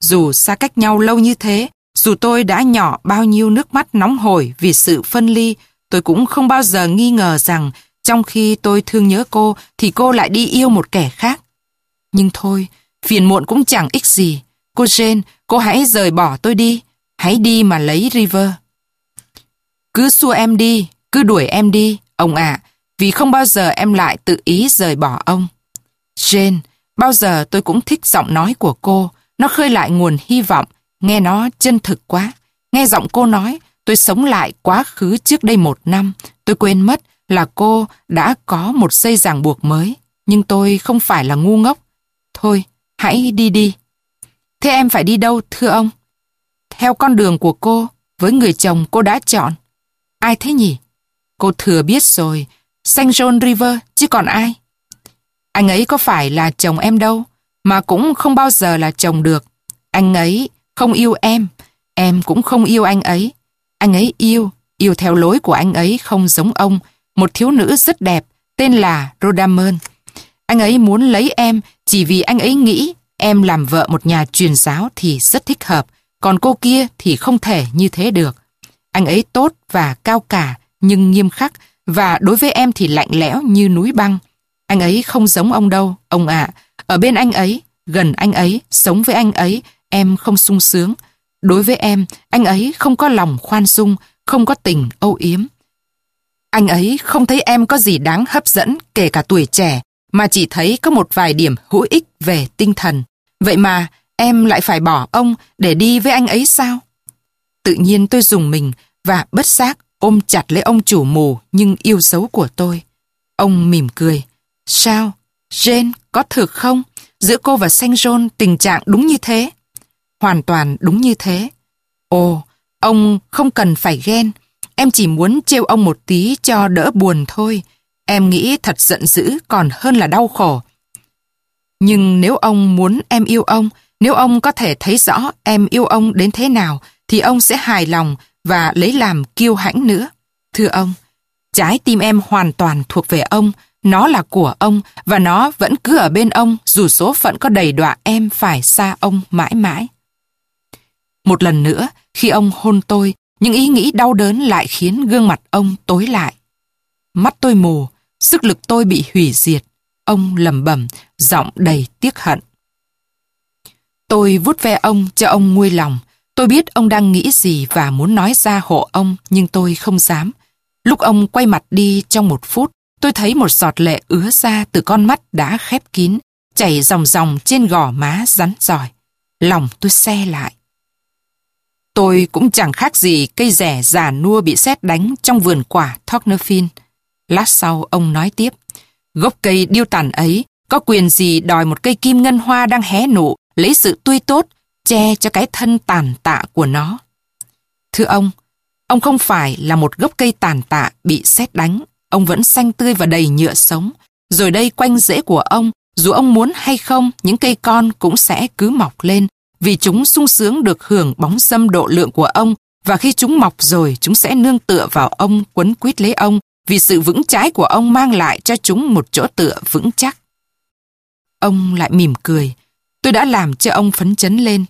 [SPEAKER 1] Dù xa cách nhau lâu như thế, dù tôi đã nhỏ bao nhiêu nước mắt nóng hổi vì sự phân ly, tôi cũng không bao giờ nghi ngờ rằng trong khi tôi thương nhớ cô thì cô lại đi yêu một kẻ khác. Nhưng thôi, phiền muộn cũng chẳng ích gì. Cô Jane, cô hãy rời bỏ tôi đi. Hãy đi mà lấy River. Cứ xua em đi, cứ đuổi em đi, ông ạ, vì không bao giờ em lại tự ý rời bỏ ông. Jane, bao giờ tôi cũng thích giọng nói của cô, nó khơi lại nguồn hy vọng, nghe nó chân thực quá. Nghe giọng cô nói, tôi sống lại quá khứ trước đây một năm, tôi quên mất là cô đã có một dây ràng buộc mới, nhưng tôi không phải là ngu ngốc. Thôi, hãy đi đi. Thế em phải đi đâu, thưa ông? Theo con đường của cô, với người chồng cô đã chọn. Ai thế nhỉ? Cô thừa biết rồi, Saint John River, chứ còn ai? Anh ấy có phải là chồng em đâu, mà cũng không bao giờ là chồng được. Anh ấy không yêu em, em cũng không yêu anh ấy. Anh ấy yêu, yêu theo lối của anh ấy không giống ông, một thiếu nữ rất đẹp, tên là Rodamon. Anh ấy muốn lấy em chỉ vì anh ấy nghĩ em làm vợ một nhà truyền giáo thì rất thích hợp, còn cô kia thì không thể như thế được. Anh ấy tốt và cao cả, nhưng nghiêm khắc, và đối với em thì lạnh lẽo như núi băng. Anh ấy không giống ông đâu, ông ạ. Ở bên anh ấy, gần anh ấy, sống với anh ấy, em không sung sướng. Đối với em, anh ấy không có lòng khoan dung, không có tình âu yếm. Anh ấy không thấy em có gì đáng hấp dẫn kể cả tuổi trẻ, mà chỉ thấy có một vài điểm hữu ích về tinh thần. Vậy mà em lại phải bỏ ông để đi với anh ấy sao? Tự nhiên tôi dùng mình và bất giác ôm chặt lấy ông chủ mù nhưng yêu dấu của tôi. Ông mỉm cười. Sao? Jane, có thực không? Giữa cô và Saint John tình trạng đúng như thế? Hoàn toàn đúng như thế. Ồ, ông không cần phải ghen. Em chỉ muốn trêu ông một tí cho đỡ buồn thôi. Em nghĩ thật giận dữ còn hơn là đau khổ. Nhưng nếu ông muốn em yêu ông, nếu ông có thể thấy rõ em yêu ông đến thế nào, thì ông sẽ hài lòng và lấy làm kiêu hãnh nữa. Thưa ông, trái tim em hoàn toàn thuộc về ông, nó là của ông và nó vẫn cứ ở bên ông dù số phận có đầy đọa em phải xa ông mãi mãi. Một lần nữa, khi ông hôn tôi, những ý nghĩ đau đớn lại khiến gương mặt ông tối lại. Mắt tôi mù, sức lực tôi bị hủy diệt. Ông lầm bẩm, giọng đầy tiếc hận. Tôi vuốt ve ông cho ông nguôi lòng. Tôi biết ông đang nghĩ gì và muốn nói ra hộ ông, nhưng tôi không dám. Lúc ông quay mặt đi trong một phút, tôi thấy một giọt lệ ứa ra từ con mắt đã khép kín, chảy ròng ròng trên gò má rắn giỏi. Lòng tôi xe lại. Tôi cũng chẳng khác gì cây rẻ già nua bị sét đánh trong vườn quả Thornefin. Lát sau ông nói tiếp, gốc cây điêu tàn ấy có quyền gì đòi một cây kim ngân hoa đang hé nụ lấy sự tươi tốt che cho cái thân tàn tạ của nó. Thưa ông, ông không phải là một gốc cây tàn tạ bị sét đánh, ông vẫn xanh tươi và đầy nhựa sống. Rồi đây quanh rễ của ông, dù ông muốn hay không, những cây con cũng sẽ cứ mọc lên vì chúng sung sướng được hưởng bóng dâm độ lượng của ông và khi chúng mọc rồi chúng sẽ nương tựa vào ông quấn quýt lấy ông vì sự vững trái của ông mang lại cho chúng một chỗ tựa vững chắc. Ông lại mỉm cười. Tôi đã làm cho ông phấn chấn lên.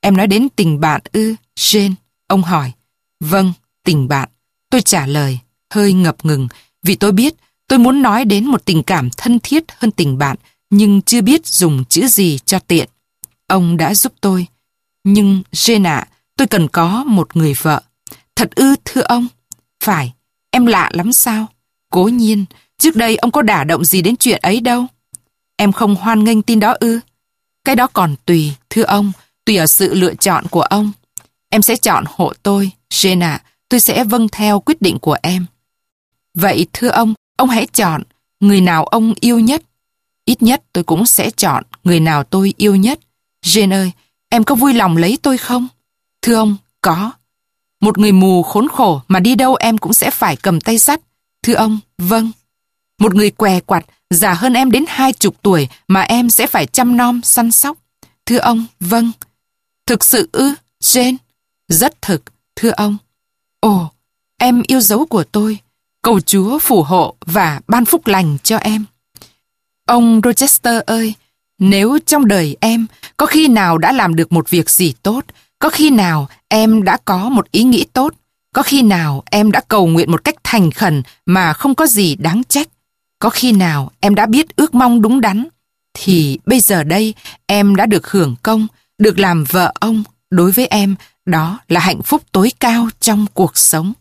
[SPEAKER 1] Em nói đến tình bạn ư, Jane? Ông hỏi. Vâng, tình bạn. Tôi trả lời, hơi ngập ngừng, vì tôi biết tôi muốn nói đến một tình cảm thân thiết hơn tình bạn, nhưng chưa biết dùng chữ gì cho tiện. Ông đã giúp tôi. Nhưng, Jane ạ, tôi cần có một người vợ. Thật ư, thưa ông? Phải, em lạ lắm sao? Cố nhiên, trước đây ông có đả động gì đến chuyện ấy đâu. Em không hoan nghênh tin đó ư? Cái đó còn tùy, thưa ông, tùy ở sự lựa chọn của ông. Em sẽ chọn hộ tôi, Jane ạ, tôi sẽ vâng theo quyết định của em. Vậy thưa ông, ông hãy chọn người nào ông yêu nhất. Ít nhất tôi cũng sẽ chọn người nào tôi yêu nhất. Jane ơi, em có vui lòng lấy tôi không? Thưa ông, có. Một người mù khốn khổ mà đi đâu em cũng sẽ phải cầm tay sắt. Thưa ông, vâng. Một người què quặt, già hơn em đến hai chục tuổi mà em sẽ phải chăm nom, săn sóc. Thưa ông, vâng. Thực sự ư, Jane? Rất thực, thưa ông. Ồ, em yêu dấu của tôi. Cầu Chúa phù hộ và ban phúc lành cho em. Ông Rochester ơi, nếu trong đời em có khi nào đã làm được một việc gì tốt, có khi nào em đã có một ý nghĩ tốt, có khi nào em đã cầu nguyện một cách thành khẩn mà không có gì đáng trách, có khi nào em đã biết ước mong đúng đắn, thì bây giờ đây em đã được hưởng công, được làm vợ ông, đối với em đó là hạnh phúc tối cao trong cuộc sống.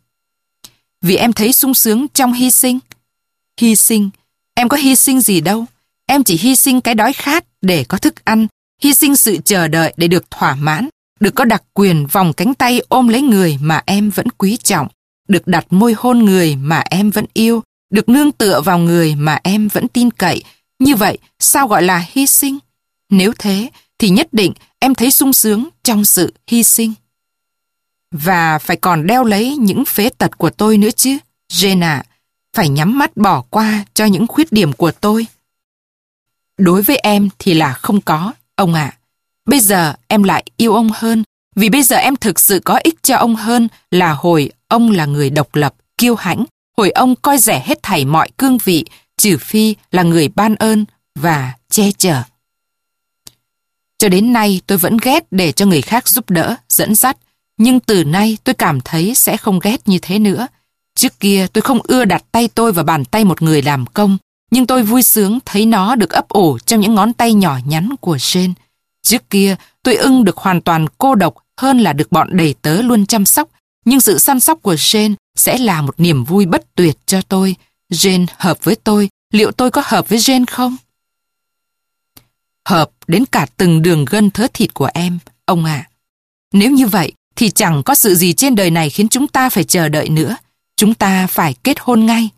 [SPEAKER 1] Vì em thấy sung sướng trong hy sinh. Hy sinh, em có hy sinh gì đâu, em chỉ hy sinh cái đói khát để có thức ăn, hy sinh sự chờ đợi để được thỏa mãn, được có đặc quyền vòng cánh tay ôm lấy người mà em vẫn quý trọng, được đặt môi hôn người mà em vẫn yêu, được nương tựa vào người mà em vẫn tin cậy. Như vậy, sao gọi là hy sinh? Nếu thế, thì nhất định em thấy sung sướng trong sự hy sinh. Và phải còn đeo lấy những phế tật của tôi nữa chứ, Jenna, phải nhắm mắt bỏ qua cho những khuyết điểm của tôi. Đối với em thì là không có, ông ạ. Bây giờ em lại yêu ông hơn, vì bây giờ em thực sự có ích cho ông hơn là hồi ông là người độc lập, kiêu hãnh, hồi ông coi rẻ hết thảy mọi cương vị, trừ phi là người ban ơn và che chở. Cho đến nay tôi vẫn ghét để cho người khác giúp đỡ, dẫn dắt, nhưng từ nay tôi cảm thấy sẽ không ghét như thế nữa. Trước kia tôi không ưa đặt tay tôi vào bàn tay một người làm công, nhưng tôi vui sướng thấy nó được ấp ủ trong những ngón tay nhỏ nhắn của Jane. Trước kia, tôi ưng được hoàn toàn cô độc hơn là được bọn đầy tớ luôn chăm sóc, nhưng sự săn sóc của Jane sẽ là một niềm vui bất tuyệt cho tôi. Jane hợp với tôi, liệu tôi có hợp với Jane không? Hợp đến cả từng đường gân thớ thịt của em, ông ạ. Nếu như vậy, thì chẳng có sự gì trên đời này khiến chúng ta phải chờ đợi nữa. Chúng ta phải kết hôn ngay.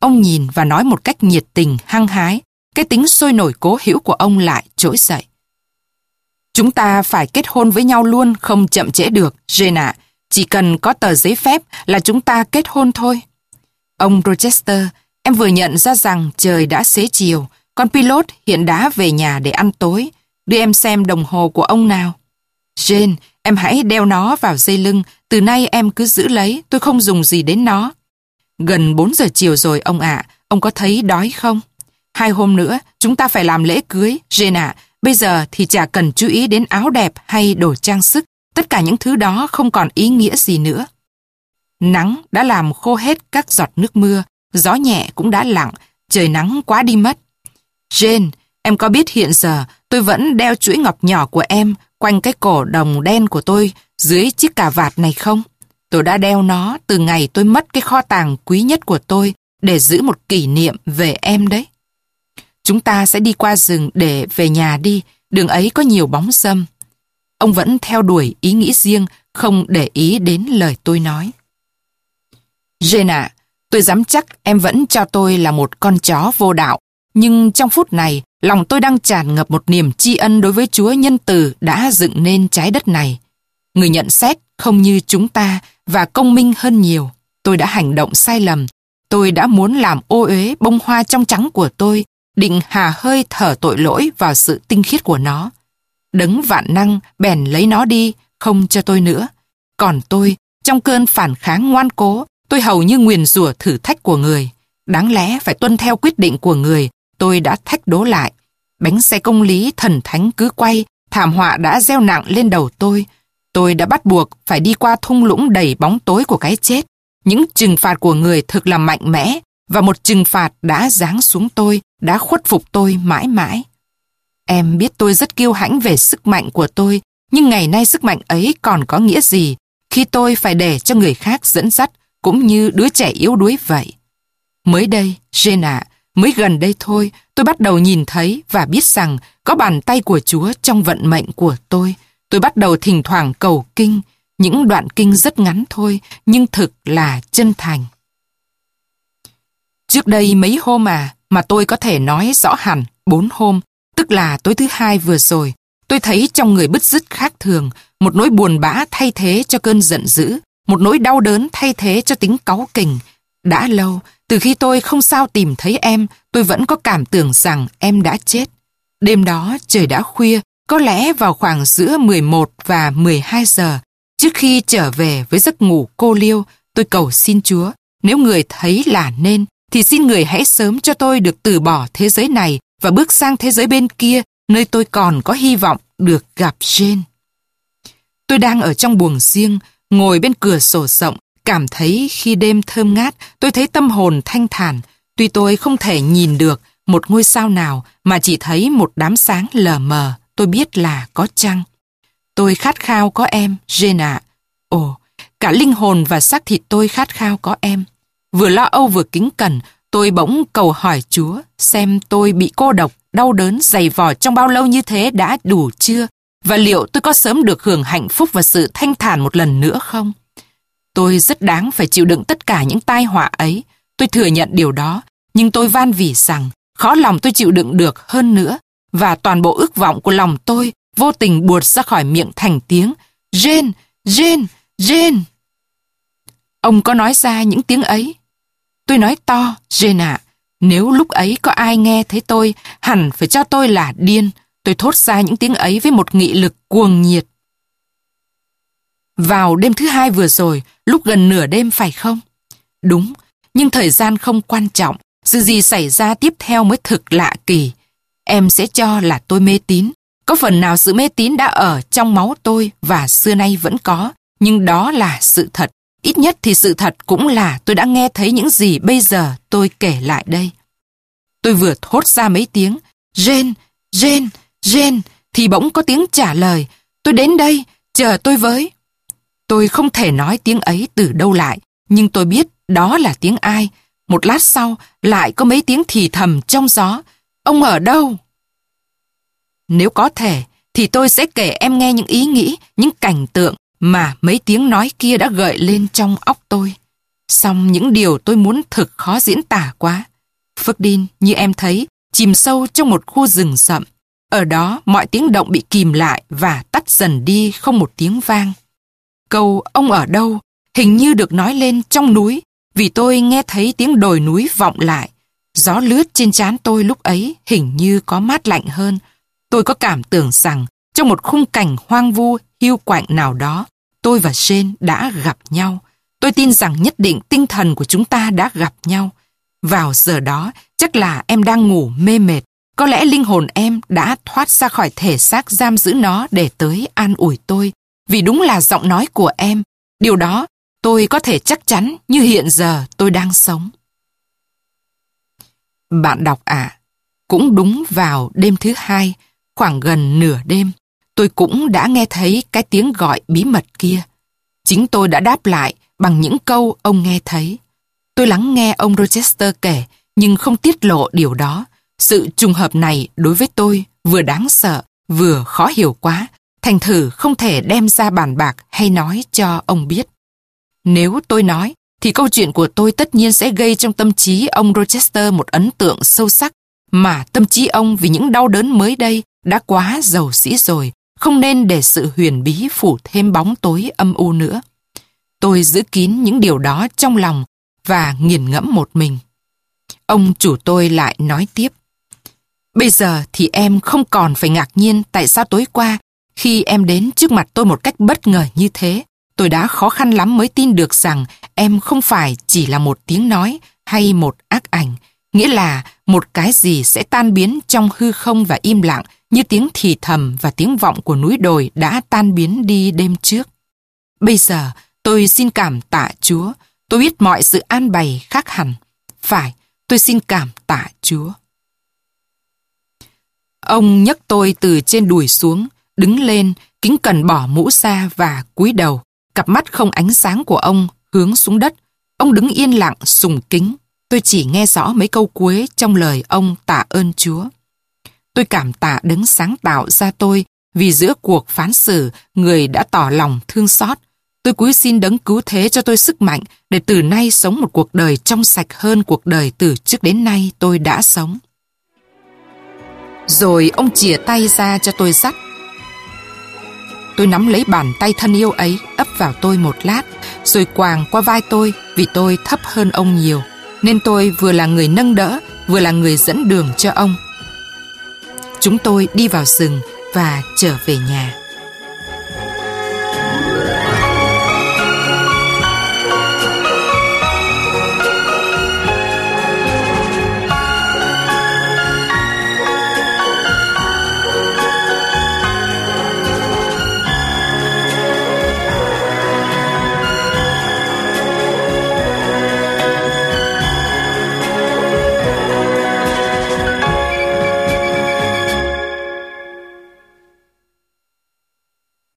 [SPEAKER 1] Ông nhìn và nói một cách nhiệt tình, hăng hái. Cái tính sôi nổi cố hữu của ông lại trỗi dậy. Chúng ta phải kết hôn với nhau luôn, không chậm trễ được, Jane Chỉ cần có tờ giấy phép là chúng ta kết hôn thôi. Ông Rochester, em vừa nhận ra rằng trời đã xế chiều, con pilot hiện đã về nhà để ăn tối. Đưa em xem đồng hồ của ông nào. Jane, em hãy đeo nó vào dây lưng, từ nay em cứ giữ lấy, tôi không dùng gì đến nó. Gần 4 giờ chiều rồi ông ạ, ông có thấy đói không? Hai hôm nữa, chúng ta phải làm lễ cưới, Jane ạ, bây giờ thì chả cần chú ý đến áo đẹp hay đồ trang sức, tất tất cả những thứ đó không còn ý nghĩa gì nữa. Nắng đã làm khô hết các giọt nước mưa, gió nhẹ cũng đã lặng, trời nắng quá đi mất. Jane, em có biết hiện giờ tôi vẫn đeo chuỗi ngọc nhỏ của em quanh cái cổ đồng đen của tôi dưới chiếc cà vạt này không? Tôi đã đeo nó từ ngày tôi mất cái kho tàng quý nhất của tôi để giữ một kỷ niệm về em đấy. Chúng ta sẽ đi qua rừng để về nhà đi, đường ấy có nhiều bóng sâm. Ông vẫn theo đuổi ý nghĩ riêng, không để ý đến lời tôi nói. Jane ạ, tôi dám chắc em vẫn cho tôi là một con chó vô đạo. Nhưng trong phút này, lòng tôi đang tràn ngập một niềm tri ân đối với Chúa Nhân Từ đã dựng nên trái đất này. Người nhận xét không như chúng ta và công minh hơn nhiều. Tôi đã hành động sai lầm. Tôi đã muốn làm ô uế bông hoa trong trắng của tôi, định hà hơi thở tội lỗi vào sự tinh khiết của nó. Đấng vạn năng bèn lấy nó đi, không cho tôi nữa. Còn tôi, trong cơn phản kháng ngoan cố, tôi hầu như nguyền rủa thử thách của người. Đáng lẽ phải tuân theo quyết định của người, tôi đã thách đố lại. Bánh xe công lý thần thánh cứ quay, thảm họa đã gieo nặng lên đầu tôi. Tôi đã bắt buộc phải đi qua thung lũng đầy bóng tối của cái chết. Những trừng phạt của người thực là mạnh mẽ và một trừng phạt đã giáng xuống tôi, đã khuất phục tôi mãi mãi. Em biết tôi rất kiêu hãnh về sức mạnh của tôi, nhưng ngày nay sức mạnh ấy còn có nghĩa gì khi tôi phải để cho người khác dẫn dắt cũng như đứa trẻ yếu đuối vậy. Mới đây, Jane ạ, mới gần đây thôi, tôi bắt đầu nhìn thấy và biết rằng có bàn tay của Chúa trong vận mệnh của tôi. Tôi bắt đầu thỉnh thoảng cầu kinh, những đoạn kinh rất ngắn thôi, nhưng thực là chân thành. Trước đây mấy hôm à, mà tôi có thể nói rõ hẳn, bốn hôm, tức là tối thứ hai vừa rồi, tôi thấy trong người bứt rứt khác thường, một nỗi buồn bã thay thế cho cơn giận dữ, một nỗi đau đớn thay thế cho tính cáu kỉnh. Đã lâu, từ khi tôi không sao tìm thấy em, tôi vẫn có cảm tưởng rằng em đã chết. Đêm đó trời đã khuya, có lẽ vào khoảng giữa 11 và 12 giờ, trước khi trở về với giấc ngủ cô liêu, tôi cầu xin Chúa, nếu người thấy là nên, thì xin người hãy sớm cho tôi được từ bỏ thế giới này và bước sang thế giới bên kia, nơi tôi còn có hy vọng được gặp Jane. Tôi đang ở trong buồng riêng, ngồi bên cửa sổ rộng, cảm thấy khi đêm thơm ngát, tôi thấy tâm hồn thanh thản. Tuy tôi không thể nhìn được một ngôi sao nào mà chỉ thấy một đám sáng lờ mờ, tôi biết là có chăng, Tôi khát khao có em, Jane ạ. Ồ, cả linh hồn và xác thịt tôi khát khao có em. Vừa lo âu vừa kính cẩn, tôi bỗng cầu hỏi Chúa xem tôi bị cô độc, đau đớn, dày vò trong bao lâu như thế đã đủ chưa? Và liệu tôi có sớm được hưởng hạnh phúc và sự thanh thản một lần nữa không? Tôi rất đáng phải chịu đựng tất cả những tai họa ấy. Tôi thừa nhận điều đó, nhưng tôi van vỉ rằng khó lòng tôi chịu đựng được hơn nữa và toàn bộ ước vọng của lòng tôi vô tình buột ra khỏi miệng thành tiếng Jane, Jane, Jane. Ông có nói ra những tiếng ấy. Tôi nói to, Jane ạ, nếu lúc ấy có ai nghe thấy tôi, hẳn phải cho tôi là điên. Tôi thốt ra những tiếng ấy với một nghị lực cuồng nhiệt. Vào đêm thứ hai vừa rồi, lúc gần nửa đêm phải không? Đúng, nhưng thời gian không quan trọng. Sự gì xảy ra tiếp theo mới thực lạ kỳ. Em sẽ cho là tôi mê tín. Có phần nào sự mê tín đã ở trong máu tôi và xưa nay vẫn có. Nhưng đó là sự thật. Ít nhất thì sự thật cũng là tôi đã nghe thấy những gì bây giờ tôi kể lại đây. Tôi vừa thốt ra mấy tiếng, Jane, Jane, Jane, thì bỗng có tiếng trả lời, tôi đến đây, chờ tôi với. Tôi không thể nói tiếng ấy từ đâu lại, nhưng tôi biết đó là tiếng ai. Một lát sau, lại có mấy tiếng thì thầm trong gió. Ông ở đâu? Nếu có thể, thì tôi sẽ kể em nghe những ý nghĩ, những cảnh tượng mà mấy tiếng nói kia đã gợi lên trong óc tôi. Xong những điều tôi muốn thực khó diễn tả quá. Phước Đin, như em thấy, chìm sâu trong một khu rừng rậm. Ở đó, mọi tiếng động bị kìm lại và tắt dần đi không một tiếng vang. Câu ông ở đâu hình như được nói lên trong núi vì tôi nghe thấy tiếng đồi núi vọng lại. Gió lướt trên trán tôi lúc ấy hình như có mát lạnh hơn. Tôi có cảm tưởng rằng trong một khung cảnh hoang vu, hiu quạnh nào đó, tôi và Jane đã gặp nhau. Tôi tin rằng nhất định tinh thần của chúng ta đã gặp nhau. Vào giờ đó, chắc là em đang ngủ mê mệt. Có lẽ linh hồn em đã thoát ra khỏi thể xác giam giữ nó để tới an ủi tôi vì đúng là giọng nói của em. Điều đó tôi có thể chắc chắn như hiện giờ tôi đang sống. Bạn đọc ạ, cũng đúng vào đêm thứ hai, khoảng gần nửa đêm, tôi cũng đã nghe thấy cái tiếng gọi bí mật kia. Chính tôi đã đáp lại bằng những câu ông nghe thấy. Tôi lắng nghe ông Rochester kể, nhưng không tiết lộ điều đó. Sự trùng hợp này đối với tôi vừa đáng sợ, vừa khó hiểu quá, thành thử không thể đem ra bàn bạc hay nói cho ông biết. Nếu tôi nói, thì câu chuyện của tôi tất nhiên sẽ gây trong tâm trí ông Rochester một ấn tượng sâu sắc, mà tâm trí ông vì những đau đớn mới đây đã quá giàu sĩ rồi, không nên để sự huyền bí phủ thêm bóng tối âm u nữa. Tôi giữ kín những điều đó trong lòng và nghiền ngẫm một mình. Ông chủ tôi lại nói tiếp. Bây giờ thì em không còn phải ngạc nhiên tại sao tối qua khi em đến trước mặt tôi một cách bất ngờ như thế. Tôi đã khó khăn lắm mới tin được rằng em không phải chỉ là một tiếng nói hay một ác ảnh, nghĩa là một cái gì sẽ tan biến trong hư không và im lặng như tiếng thì thầm và tiếng vọng của núi đồi đã tan biến đi đêm trước. Bây giờ, tôi xin cảm tạ Chúa. Tôi biết mọi sự an bày khác hẳn. Phải, tôi xin cảm tạ Chúa. Ông nhấc tôi từ trên đùi xuống, đứng lên, kính cần bỏ mũ ra và cúi đầu. Cặp mắt không ánh sáng của ông hướng xuống đất. Ông đứng yên lặng, sùng kính. Tôi chỉ nghe rõ mấy câu cuối trong lời ông tạ ơn Chúa. Tôi cảm tạ đứng sáng tạo ra tôi vì giữa cuộc phán xử, người đã tỏ lòng thương xót. Tôi cúi xin đấng cứu thế cho tôi sức mạnh để từ nay sống một cuộc đời trong sạch hơn cuộc đời từ trước đến nay tôi đã sống. Rồi ông chìa tay ra cho tôi dắt. Tôi nắm lấy bàn tay thân yêu ấy, ấp vào tôi một lát, rồi quàng qua vai tôi vì tôi thấp hơn ông nhiều. Nên tôi vừa là người nâng đỡ, vừa là người dẫn đường cho ông. Chúng tôi đi vào rừng và trở về nhà.